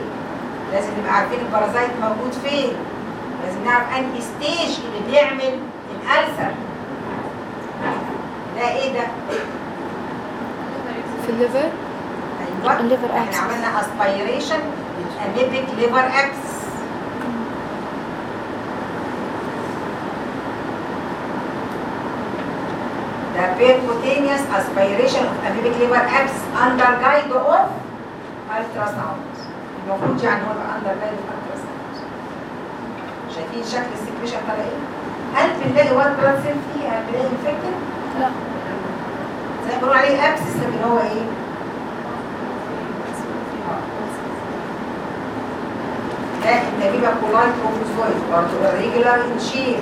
لازم نبقى عارفين ال parasite موجود فين. لازم نعرف أنهي stage اللي بيعمل ال ulcer ده إيه ده؟ في ال liver؟ أيوه. ال liver إحنا. عملنا aspiration amoebic liver abscess ده percutaneous aspiration of amoebic liver abscess under guide of ultrasound. المفروض يعني هو يبقى of ultrasound شايفين شكل ال secretion طالع إيه؟ هل بنلاقي white blood cell فيه هل بنلاقي infected؟ لا زي ما بنقول عليه abscess لكن هو إيه؟ ده ال Entamoeba coli trophozoite برضه irregular in shape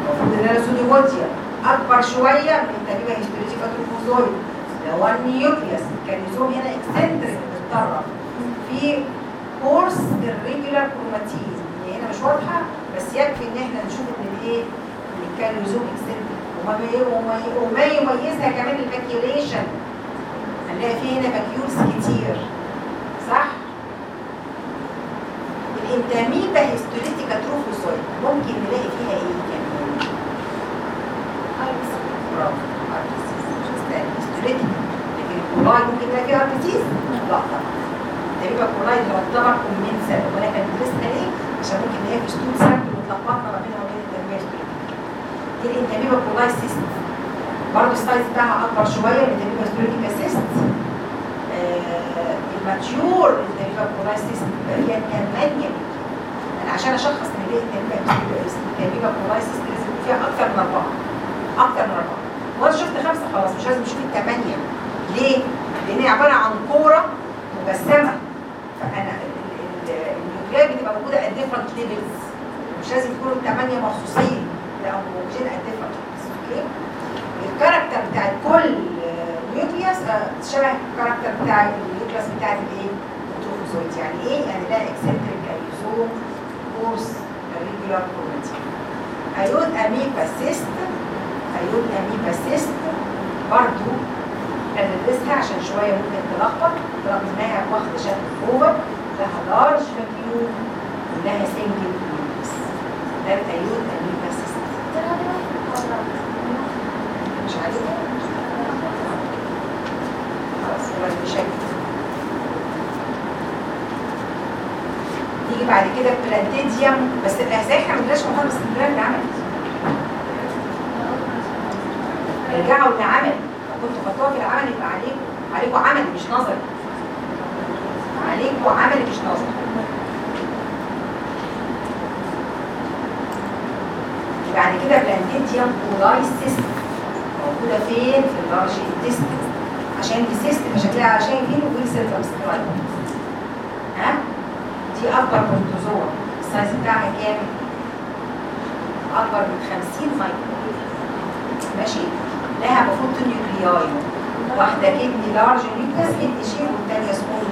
المفروض ان أنا pseudopodia اكبر شوية من ال Entamoeba histolytica trophozoite ده هو ال nucleus karyosome هنا eccentric بتتطرف في coarse irregular chromatin هي هنا مش واضحة بس يكفي إن إحنا نشوف إن الإيه؟ karyosome eccentric وما وما- يميزها كمان ال vacuolation هنلاقي فيه هنا vacuoles كتير. صح؟ ال Entamoeba histolytica trophozoite ممكن نلاقي فيها إيه كمان؟ برافو. histolytica لكن الكولاي ممكن نلاقي فيها RBCs؟ لا طبعا. ال Entamoeba coli تعتبر commensal وأنا كان بندرسها ليه؟ عشان ممكن نلاقي في stool sample وتلخبطنا ما بينها وبين ال Entamoeba histolytica دي ال Entamoeba coli cyst برضه ال size بتاعها أكبر شوية من ال Entamoeba histolytica cyst. آه، ال mature ال Entamoeba coli cyst فيها 8 مللي أنا عشان أشخص إن دي ال Entamoeba coli cyst لازم يكون فيها أكتر من أربعة. أكتر من أربعة. وأنا شفت خمسة خلاص مش لازم أشوف الثمانيه ليه؟ لأن هي عبارة عن كورة مجسمة. ال- ال nuclei بتبقى موجودة at different levels مش لازم يكونوا الثمانيه مخصوصين لا هم موجودين at different levels okay؟ ال character بتاع كل nucleus شبه ال character بتاع ال nucleus بتاعت الايه؟ ال trophozoite يعني إيه؟ يعني ده eccentric karyosome coarse irregular chromatin Iodamoeba cyst Iodamoeba cyst برضو هندرسها عشان شوية ممكن تلخبط رغم إنها واخدة شكل oval لها large vacuole ولها single nucleus ده ال Iodamoeba cyst مش عارفه خلاص بعد كده بلانتيديوم بس إحنا ما عندناش محاضره اسكندريه اللي عملت ارجعوا اللي عمل لو كنتوا في العمل يبقى عليكم عليكم عمل مش نظري عليكم عمل مش نظري بعد كده بلانتيديوم كولايسيس موجودة فين؟ في اللارج انتستين عشان دي سيست فشكلها عشان فين وفين سيرفم ها؟ دي أكبر protozoa ال size بتاعها كام؟ أكبر من 50 مايكرو ماشي؟ لها المفروض nuclei واحدة kidney large nucleus kidney shape والثانيه سمول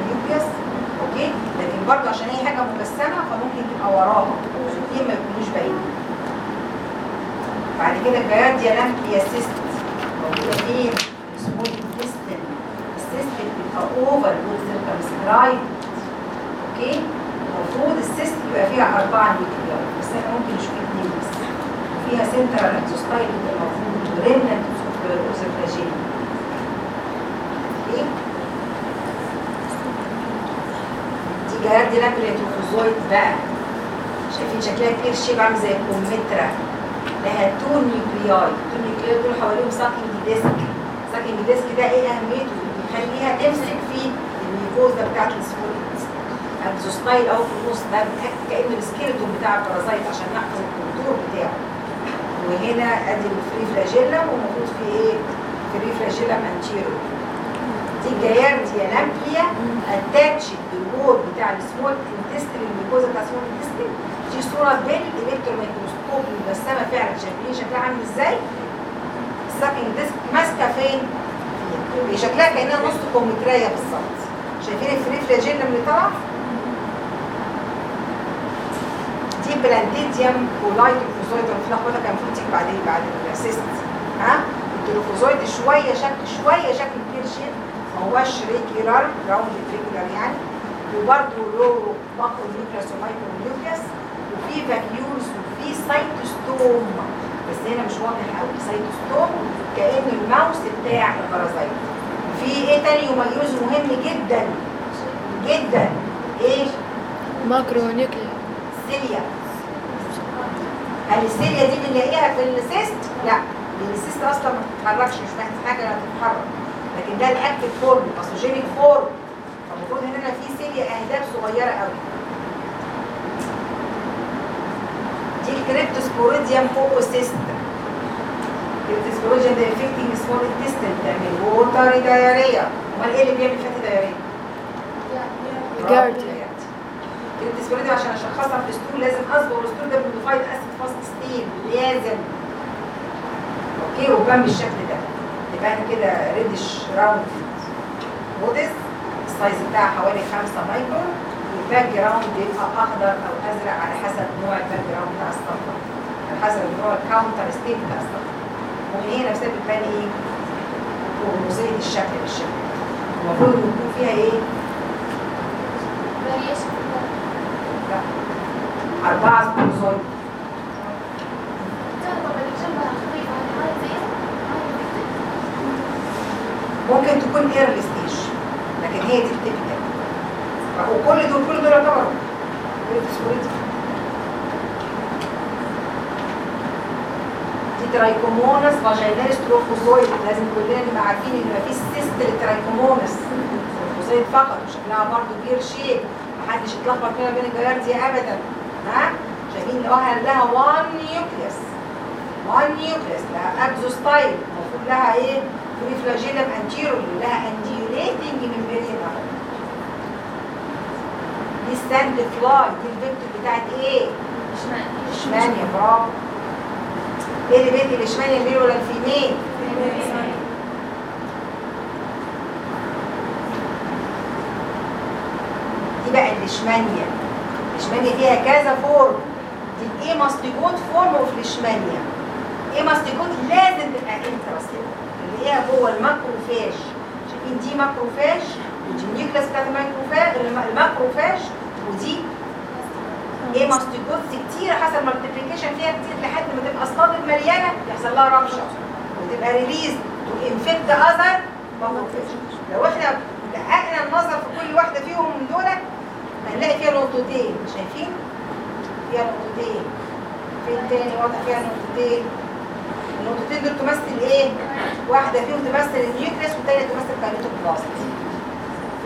برضه عشان هي حاجة مجسمه فممكن تبقى وراها. الاثنين ما يكونوش باينين. بعد كده Giardia lamblia cyst موجودة فين؟ small intestine ال cyst بتبقى oval circumscribed okay المفروض ال cyst يبقى فيها أربعة nuclei بس إحنا ممكن نشوف اثنين بس. فيها central axostyle المفروض و remnant of the flagella okay دي Giardia lamblia trophozoite بقى. شايفين شكلها pear shape عامل زي الكمثرى لها two nuclei. two nuclei دول حواليهم sucking disc sucking disc ده إيه أهميته؟ بيخليها تمسك في ال mucosa بتاعت ال small axostyle اهو في النص ده كانه ال skeleton بتاع ال parasite عشان يحفظ ال contour بتاعه. وهنا أدي ال free flagellum وموجود في إيه؟ free flagellum anterior دي ال Giardia lamblia attached بال wall بتاع ال small intestine ال mucosa بتاع ال small intestine دي صورة بال electron microscope المجسمه فعلا شايفين شكلها عامل إزاي؟ ال sucking disc ماسكة فين؟ هي شكلها كأنها نص كمثراية بالظبط. شايفين ال free flagellum اللي طالعه؟ دي Balantidium coli trophozoite. الفلاكوتا كان المفروض تيجي بعدين بعد ال cyst ها؟ ال trophozoite شوية شكل شوية شكل pear shape ما هوش regular round يعني. وبرده له macronucleus و micronucleus وفي vacuoles وفي cytostome بس هنا مش واضح قوي cytostome كأن ال mouth بتاع ال parasite في إيه تاني؟ يميزه مهم جدا جدا. إيه؟ macronuclei cilia. هل ال cilia دي بنلاقيها في ال cyst؟ لا لأن ال cyst أصلا ما بتتحركش مش محتاج حاجة تتحرك. لكن ده ال active form pathogenic form. فالمفروض إن هنا في cilia أهداف صغيرة قوي دي ال Cryptos Cryptosporidium oocyst ال Cryptosporidium ده infecting small intestine بتعمل watery diarrhea أمال إيه اللي بيعمل fatty diarrhea؟ Giardia ال Cryptosporidium عشان أشخصها في ال stool لازم أصبغ ال stool ده بال modified acid fast stain لازم. okay وبان بالشكل ده. يبقى أنا كده reddish round bodies ال size بتاعها حوالي 5 مايكرون وال background بيبقى أخضر أو أزرق على حسب نوع ال background بتاع الصفحه على حسب نوع ال counter stain بتاع الصفحه ومن هنا نفسها بتبان إيه؟ كروموزيه الشكل بالشكل المفروض يكون فيها إيه؟ أربعة كروموزوم ممكن تكون early لكن هي دي ال typical وكل دول كل دول دي Trichomonas vaginalis trophozoite. لازم كلنا نبقى عارفين إن مفيش cyst لل Trichomonas. trophozoite فقط وشكلها برضه pear shape محدش يتلخبط فيها بين الجياردي ابدا. ها؟ شايفين لها لها 1 nucleus 1 nucleus لها axostyle. المفروض لها إيه؟ free flagellum anteriorly لها undulating membrane اهو دي sand fly دي ال vector بتاعت إيه؟ اشمانيا برافو إيه اللي بيدي ال Leishmania ال male ولا ال female؟ دي بقى الاشمانيا الاشمانيا فيها كذا form دي ال amastigote form of ال Leishmania amastigote لازم تبقى intracellular اللي هي جوه ال macrophage دي macrophage ودي ال nucleus بتاعت ال macrophage ودي amastigotes كتير حسب multiplication فيها كتير لحد ما تبقى اصطاد مليانه يحصل لها rupture وتبقى release و infect other macrophage لو إحنا دققنا النظر في كل واحدة فيهم من دول هنلاقي فيها نقطتين. شايفين؟ فيها نقطتين. فين تاني؟ واضح فيها نقطتين. النقطتين دول تمثل إيه؟ واحدة فيهم تمثل ال nucleus والثانيه تمثل kinetoplast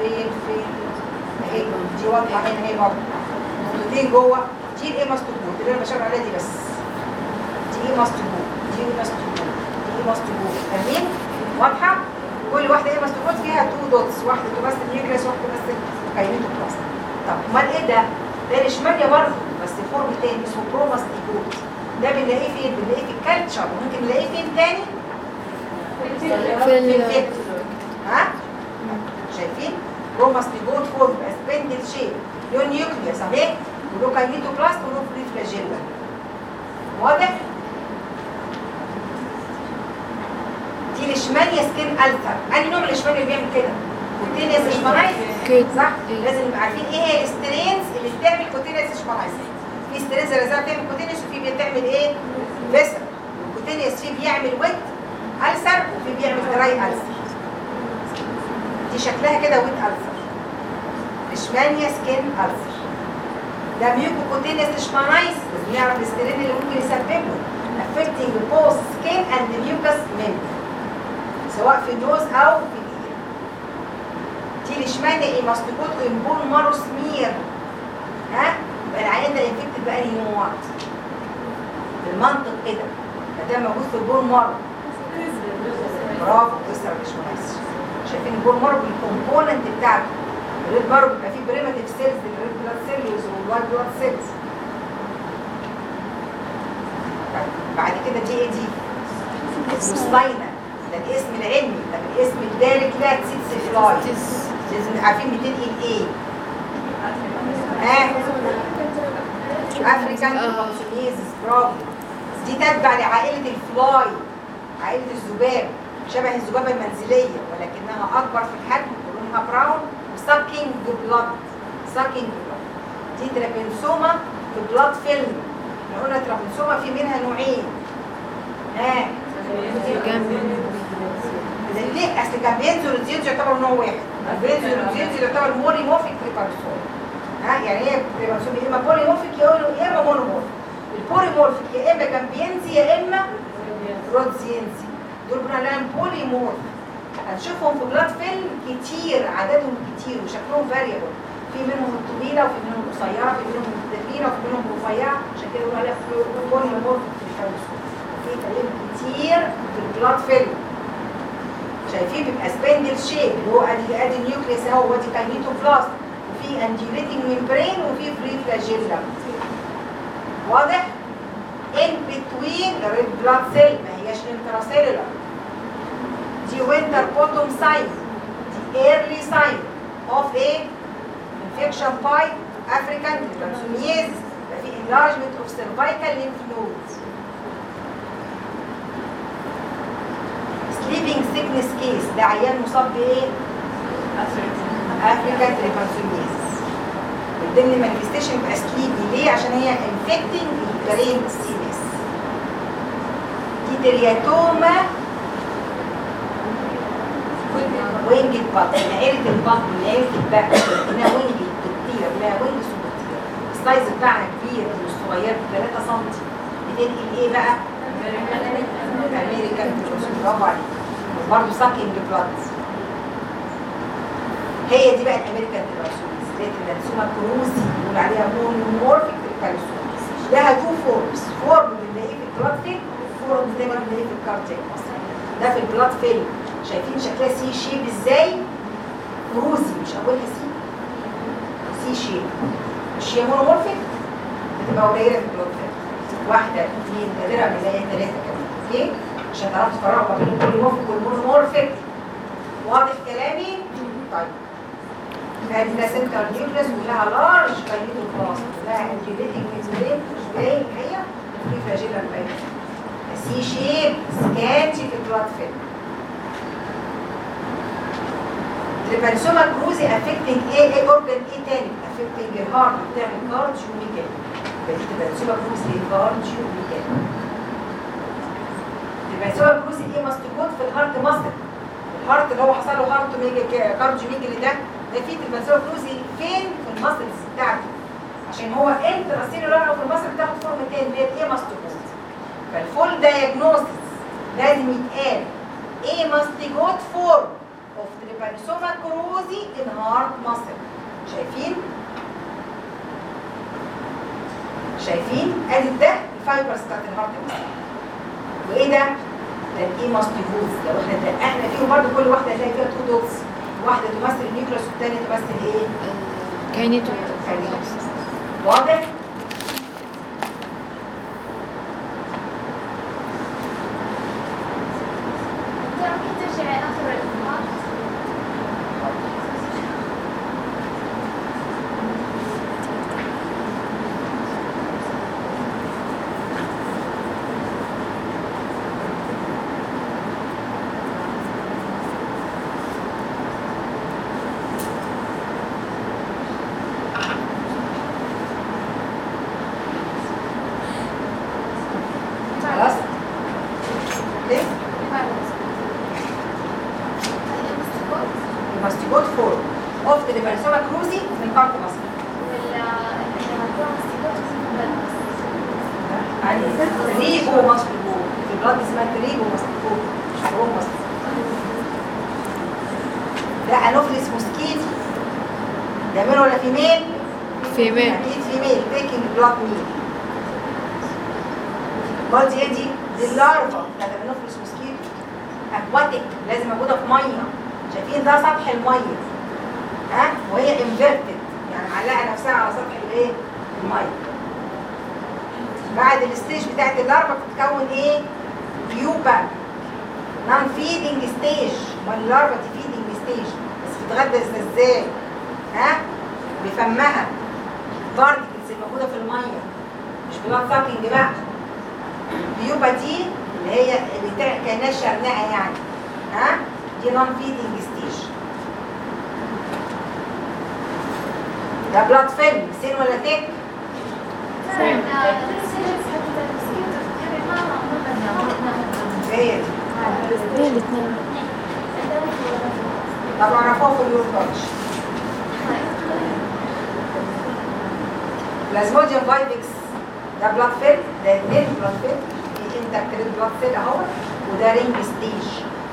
فين فين اهي دي واضحة هنا اهي برضه نقطتين جوه دي ال amastigote اللي أنا بشاور عليها دي بس. دي amastigote دي amastigote دي amastigote فاهمين؟ واضحة؟ كل واحدة amastigote فيها two dots واحدة تمثل nucleus واحدة تمثل kinetoplast طب أمال إيه ده؟ ده الاشماليا برضه بس form تاني اسمه promastigote ده بنلاقيه فين؟ بنلاقيه في ال culture. ممكن نلاقيه فين تاني؟ في ال- ال vector. ها؟ شايفين؟ promastigote form spindle shape له nucleus أهي. وله kinetoplast وله free flagella واضح؟ دي ال Leishmania skin ulcer أنهي نوع من الاشماليا اللي بيعمل كده؟ cutaneous leishmaniasis. صح. لازم نبقى عارفين إيه هي ال strains اللي بتعمل cutaneous leishmaniasis في strains اللي لازم بتعمل cutaneous وفي بتعمل إيه؟ visceral ال cutaneous فيه بيعمل wet ulcer وفي بيعمل dry ulcer. دي شكلها كده wet ulcer. Leishmania skin ulcer؟ ده mucocutaneous leishmaniasis لازم نعرف ال strain اللي ممكن يسببه. Affecting both skin and mucous membrane. سواء في ال nose أو في الإيد. دي ال Leishmania amastigote in bone marrow smear ها؟ يبقى العيان ده infected بأنهي نوع بالمنطق كده. ما دام موجود في ال bone marrow برافو visceral leishmaniasis شايفين ال bone marrow بال component بتاعته. الريد مارو بيبقى فيه بريماتيف سيلز الريد بلاد سيلز والوايت بلاد سيلز بعد كده دي إيه دي؟ سباينا ده الاسم العلمي. طب الاسم الدارج لا تسيتس فلاي لازم عارفين بتنقل إيه؟ ها؟ افريكان. كونسونيزس برافو دي تتبع لعائله الفلاي عائلة الذباب شبه الذبابة المنزلية ولكنها أكبر في الحجم ولونها براون وساكينج بلاد ساكينج بلاد دي ترابنسوما في بلاد فيلم إحنا قلنا ترابنسوما في منها نوعين. ها. ليه؟ أصل كان بينزل يعتبر نوع واحد. البينزولوزينز يعتبر مونيمورفيك تريبانسوم يعني هي تريبانسوم يا اما بوليمورفيك يا اما مونومورفيك البوليمورفيك يا اما كامبينسي يا اما rhodesiense دول بنقول عليهم polymorph هنشوفهم في blood film كتير عددهم كتير وشكلهم variable في منهم الطويله وفي منهم القصيره في منهم التخينه وفي منهم الرفيعه عشان كده بيقولوا عليها polymorph في كلام كتير في ال blood film شايفين بيبقى spindle shape اللي هو ادي ادي ال nucleus اهو وادي kinetoplast وفي undulating membrane وفي free flagella واضح؟ between the red blood cell ما هياش intracellular دي winter bottom sign دي early sign of a infection by African trypanosomiasis يبقى في enlargement of cervical lymph nodes sleeping sickness case ده عيان مصاب بايه؟ African trypanosomiasis من ضمن المانيفستيشن يبقى سليبي ليه؟ عشان هي infecting البرين سينس دي ترياتوما وينج البطن عيلة البطن عيلة البقر. هنا وينج بتطير لا وينج بتطير. السايز بتاعنا كبير مش صغير 3 سم بتنقل إيه بقى؟ امريكان برافو عليك. برضه ساكينج بلاد هي دي بقى الامريكان تيراسوميس ديت الرسومه كروزي بنقول عليها مونومورفيك تيراسوميس لها تو فورمز فورم بنلاقيه في البلاد فيلم وفورم زي ما بنلاقيه في مثلا ده في البلاد فيلم شايفين شكلها سي شيب إزاي؟ كروزي مش اولها سي سي شيب مش هي مونومورفيك بتبقى قليلة في البلاد فيلم واحدة اثنين نادرا بنلاقيها ثلاثة كمان. أوكي؟ عشان تعرفوا تفرقوا ما بين البوليمورفيك والمونومورفيك. واضح كلامي؟ طيب. center nucleus ولها large kinetoplast لها undulating membrane مش باين هي في flagella باين C shape scanty في ال blood film Trypanosoma cruzi affecting إيه إيه organ إيه تاني affecting ال heart بتعمل cardiomegaly يبقى دي Trypanosoma cruzi cardiomegaly Trypanosoma cruzi amastigote في ال heart muscle ال heart اللي هو حصل له heart mega cardiomegaly ده ده فيه Trypanosoma cruzi فين في ال muscles بتاعته؟ عشان هو intracellular أو في ال muscle بتاخد form تاني amastigote فال full diagnosis لازم يتقال. amastigote form of Trypanosoma cruzi in heart muscle شايفين؟ شايفين؟ ادي ده ال fibers بتاعت ال heart muscle وإيه ده؟ ده ال amastigotes لو إحنا دققنا فيهم برضه كل واحدة هتلاقي فيها two dots واحدة تمثل ال nucleus والثانيه تمثل إيه؟ kineto. واضح خلاص ليه ال amastigote form of Trypanosoma cruzi من heart muscle يعني trypo mastigote في ال blood اسمها trypomastigote مش promastigote ده Anopheles mosquito ده male ولا female؟ female أكيد female male برضه هي دي دي ال larva بتاعت mosquito aquatic لازم موجوده في مية. شايفين ده سطح المية. ها؟ وهي inverted يعني معلقة نفسها على سطح الايه؟ المية. بعد ال stage بتاعت ال larva بتتكون إيه؟ pupa non feeding stage ما ال larva دي feeding stage بس بتتغذى إزاي؟ ها؟ بفمها. particles الموجوده في المية مش blood sucking بقى ال pupa دي اللي هي اللي كانها شرنقه يعني ها؟ دي non feeding stage ده blood film thin ولا thick؟ هي دي. هي الاثنين. طب اعرفوها في touch Plasmodium vivax ده blood film ده thin blood film في intra red blood cell اهو وده ring stage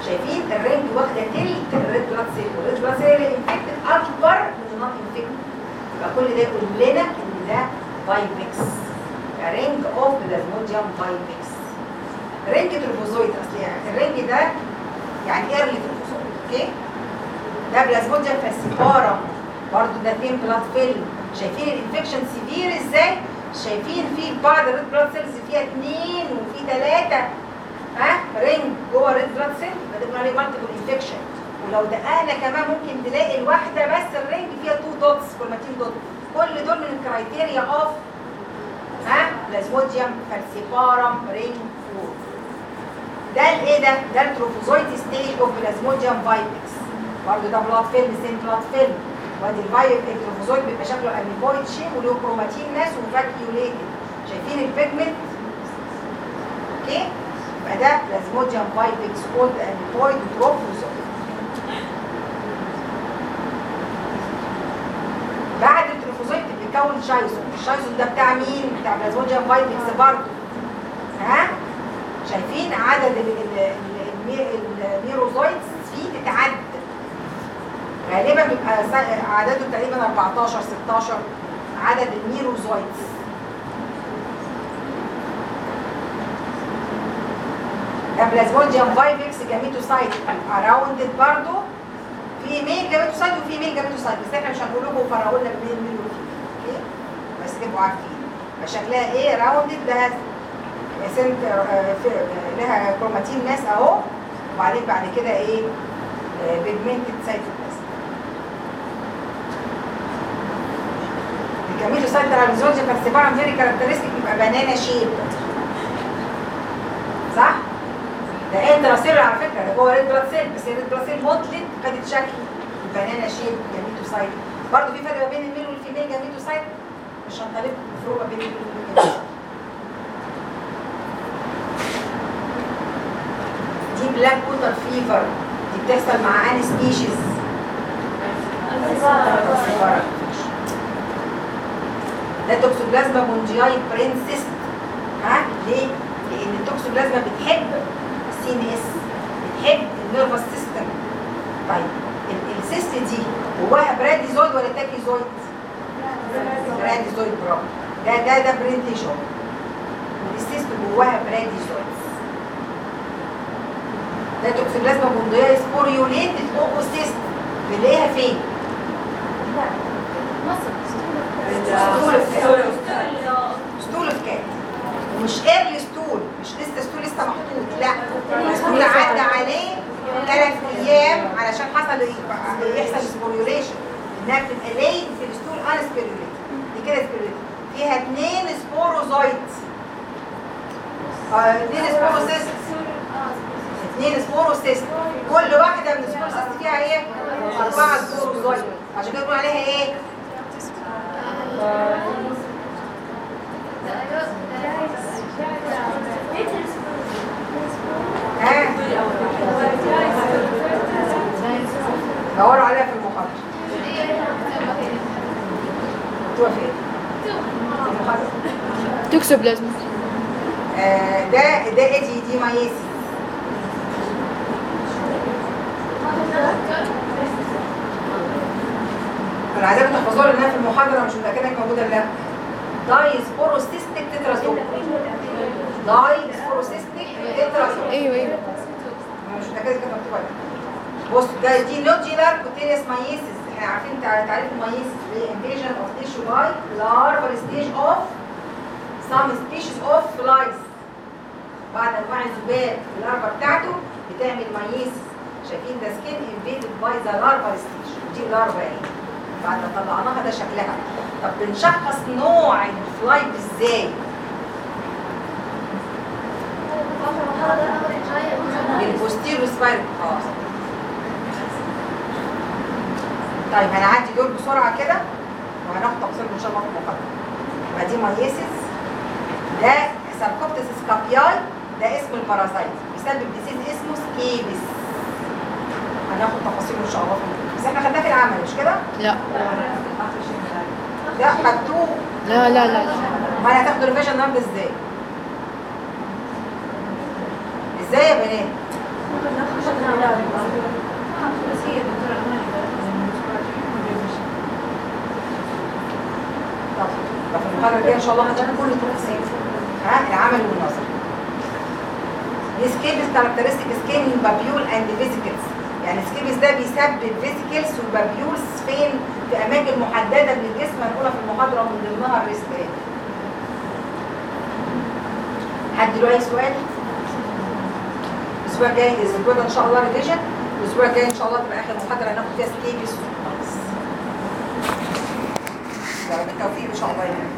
شايفين ال ring واخده تلت ال red blood cell وال red blood cell infected اكبر من ال non infected فكل ده يقول لنا ان ده vivax ring of Plasmodium vivax ring trophozoite اصل يعني ال ring ده يعني early trophozoite okay ده Plasmodium falciparum برضه ده thin blood film شايفين ال infection severe إزاي؟ شايفين في بعض ال red blood cells فيها اثنين وفي ثلاثة ها؟ ring جوه ال red blood cell ده بنقول عليه multiple infection ولو دققنا كمان ممكن تلاقي الواحدة بس ال ring فيها two dots chromatin dot كل دول من ال criteria of ها؟ Plasmodium falciparum ring form ده الايه ده؟ ده ال trophozoite stage of Plasmodium vivax برضه ده blood film thin blood film وادي ال vivax ال trophozoite بيبقى شكله amoeboid shape وله chromatin mass و vacuolated شايفين ال pigment okay يبقى ده Plasmodium vivax old amoeboid trophozoite بعد ال trophozoite بيتكون schizont ال schizont ده بتاع مين؟ بتاع Plasmodium vivax برضه ها شايفين عدد ال- ال- ال- ال merozoites فيه تتعد غالبا بيبقى عدده تقريبا 14 16 عدد ال merozoites ده Plasmodium vivax gametocyte rounded برضو في ميل جاميتوسايت وفي ميل جاميتوسايت بس إحنا مش هنقول لكم فراولنا بين الميل والفيميل أوكي؟ بس تبقوا عارفين. فشكلها إيه راوندد ده سنت لها كروماتين ماس أهو. وبعدين بعد كده إيه؟ بيجمنتد سايتوبلازم الجميل سايتر الزوجة فالسيبارم فيري كاركترستيك بيبقى بنانا شيب. صح؟ ده intra cell على فكرة؟ ده جوه red blood cell بس ال red blood cell molded خدت شكل ال banana shape gametocyte برضه في فرق ما بين ال male وال female gametocyte مش هنطالبكم بفروق ما بين ال male وال female. دي black water fever دي بتحصل مع any species ده Toxoplasma gondii brain cyst ها؟ ليه؟ لأن التوكسوبلازما بتحب ال CNS بتحب ال nervous system. طيب ال- cyst دي جواها bradyzoite ولا tachyzoite؟ bradyzoite برافو. ده ده ده brain tissue وال cyst جواها bradyzoite ده Toxoplasma gondii sporulated oocyst بنلاقيها فين؟ stool of cat ومش early stool مش لسه stool لسه محطوط لا. ال stool عدى عليه ثلاث أيام علشان حصل يحصل sporulation إنها بتبقى لين في ال stool unsporulated دي كده sporulated فيها اثنين sporozoite آه اثنين sporocyst اثنين sporocyst كل واحدة من ال sporocyst فيها إيه؟ أربعة sporozoite عشان كده بنقول عليها إيه؟ دوروا عليها في؟ في المحاضرة توكسوبلازما آه ده ده ايدي دي myiasis أنا عايزاكم تحفظوها لانها في المحاضرة مش متأكدة انك موجودة ولا لأ. disporocystic tetrazoic disporocystic tetrazoic أيوه أيوه. مش متأكدة كده لأ. بص ده دي nodular cutaneous myiasis إحنا عارفين تع- تعريف هي invasion of tissue by larval stage of some species of flies. بعض انواع الذباب ال larva بتاعته بتعمل myiasis شايفين ده skin invaded by the larval stage. دي ال larva اهي بعد ما طلعناها ده شكلها. طب بنشخص نوع ال fly إزاي؟ بال posterior spiracle. طيب هنعدي دول بسرعة كده وهناخد تفاصيل إن شاء الله في المقدمة. يبقى دي myiasis ده Sarcoptes scabiei ده اسم ال parasite بيسبب disease اسمه scabies هناخد تفاصيل إن شاء الله في بس إحنا خدناه في العمل مش كده؟ لا لا خدتوه لا لا لا لا امال هتاخدوا revision النهارده إزاي؟ إزاي يا بنات؟ ففي المحاضره الجاية إن شاء الله هتاخد كل التفاصيل ها العمل والنظر scabies characteristic skin papule and vesicles يعني scabies ده بيسبب vesicles و papules فين؟ في أماكن محددة من الجسم هنقولها في المحاضرة ومن ضمنها ال wrist حد له اي سؤال؟ الأسبوع الجاي الأسبوع ده إن شاء الله revision الأسبوع الجاي إن شاء الله تبقى آخر محاضرة. هناخد فيها scabies بالتوفيق إن شاء الله يعني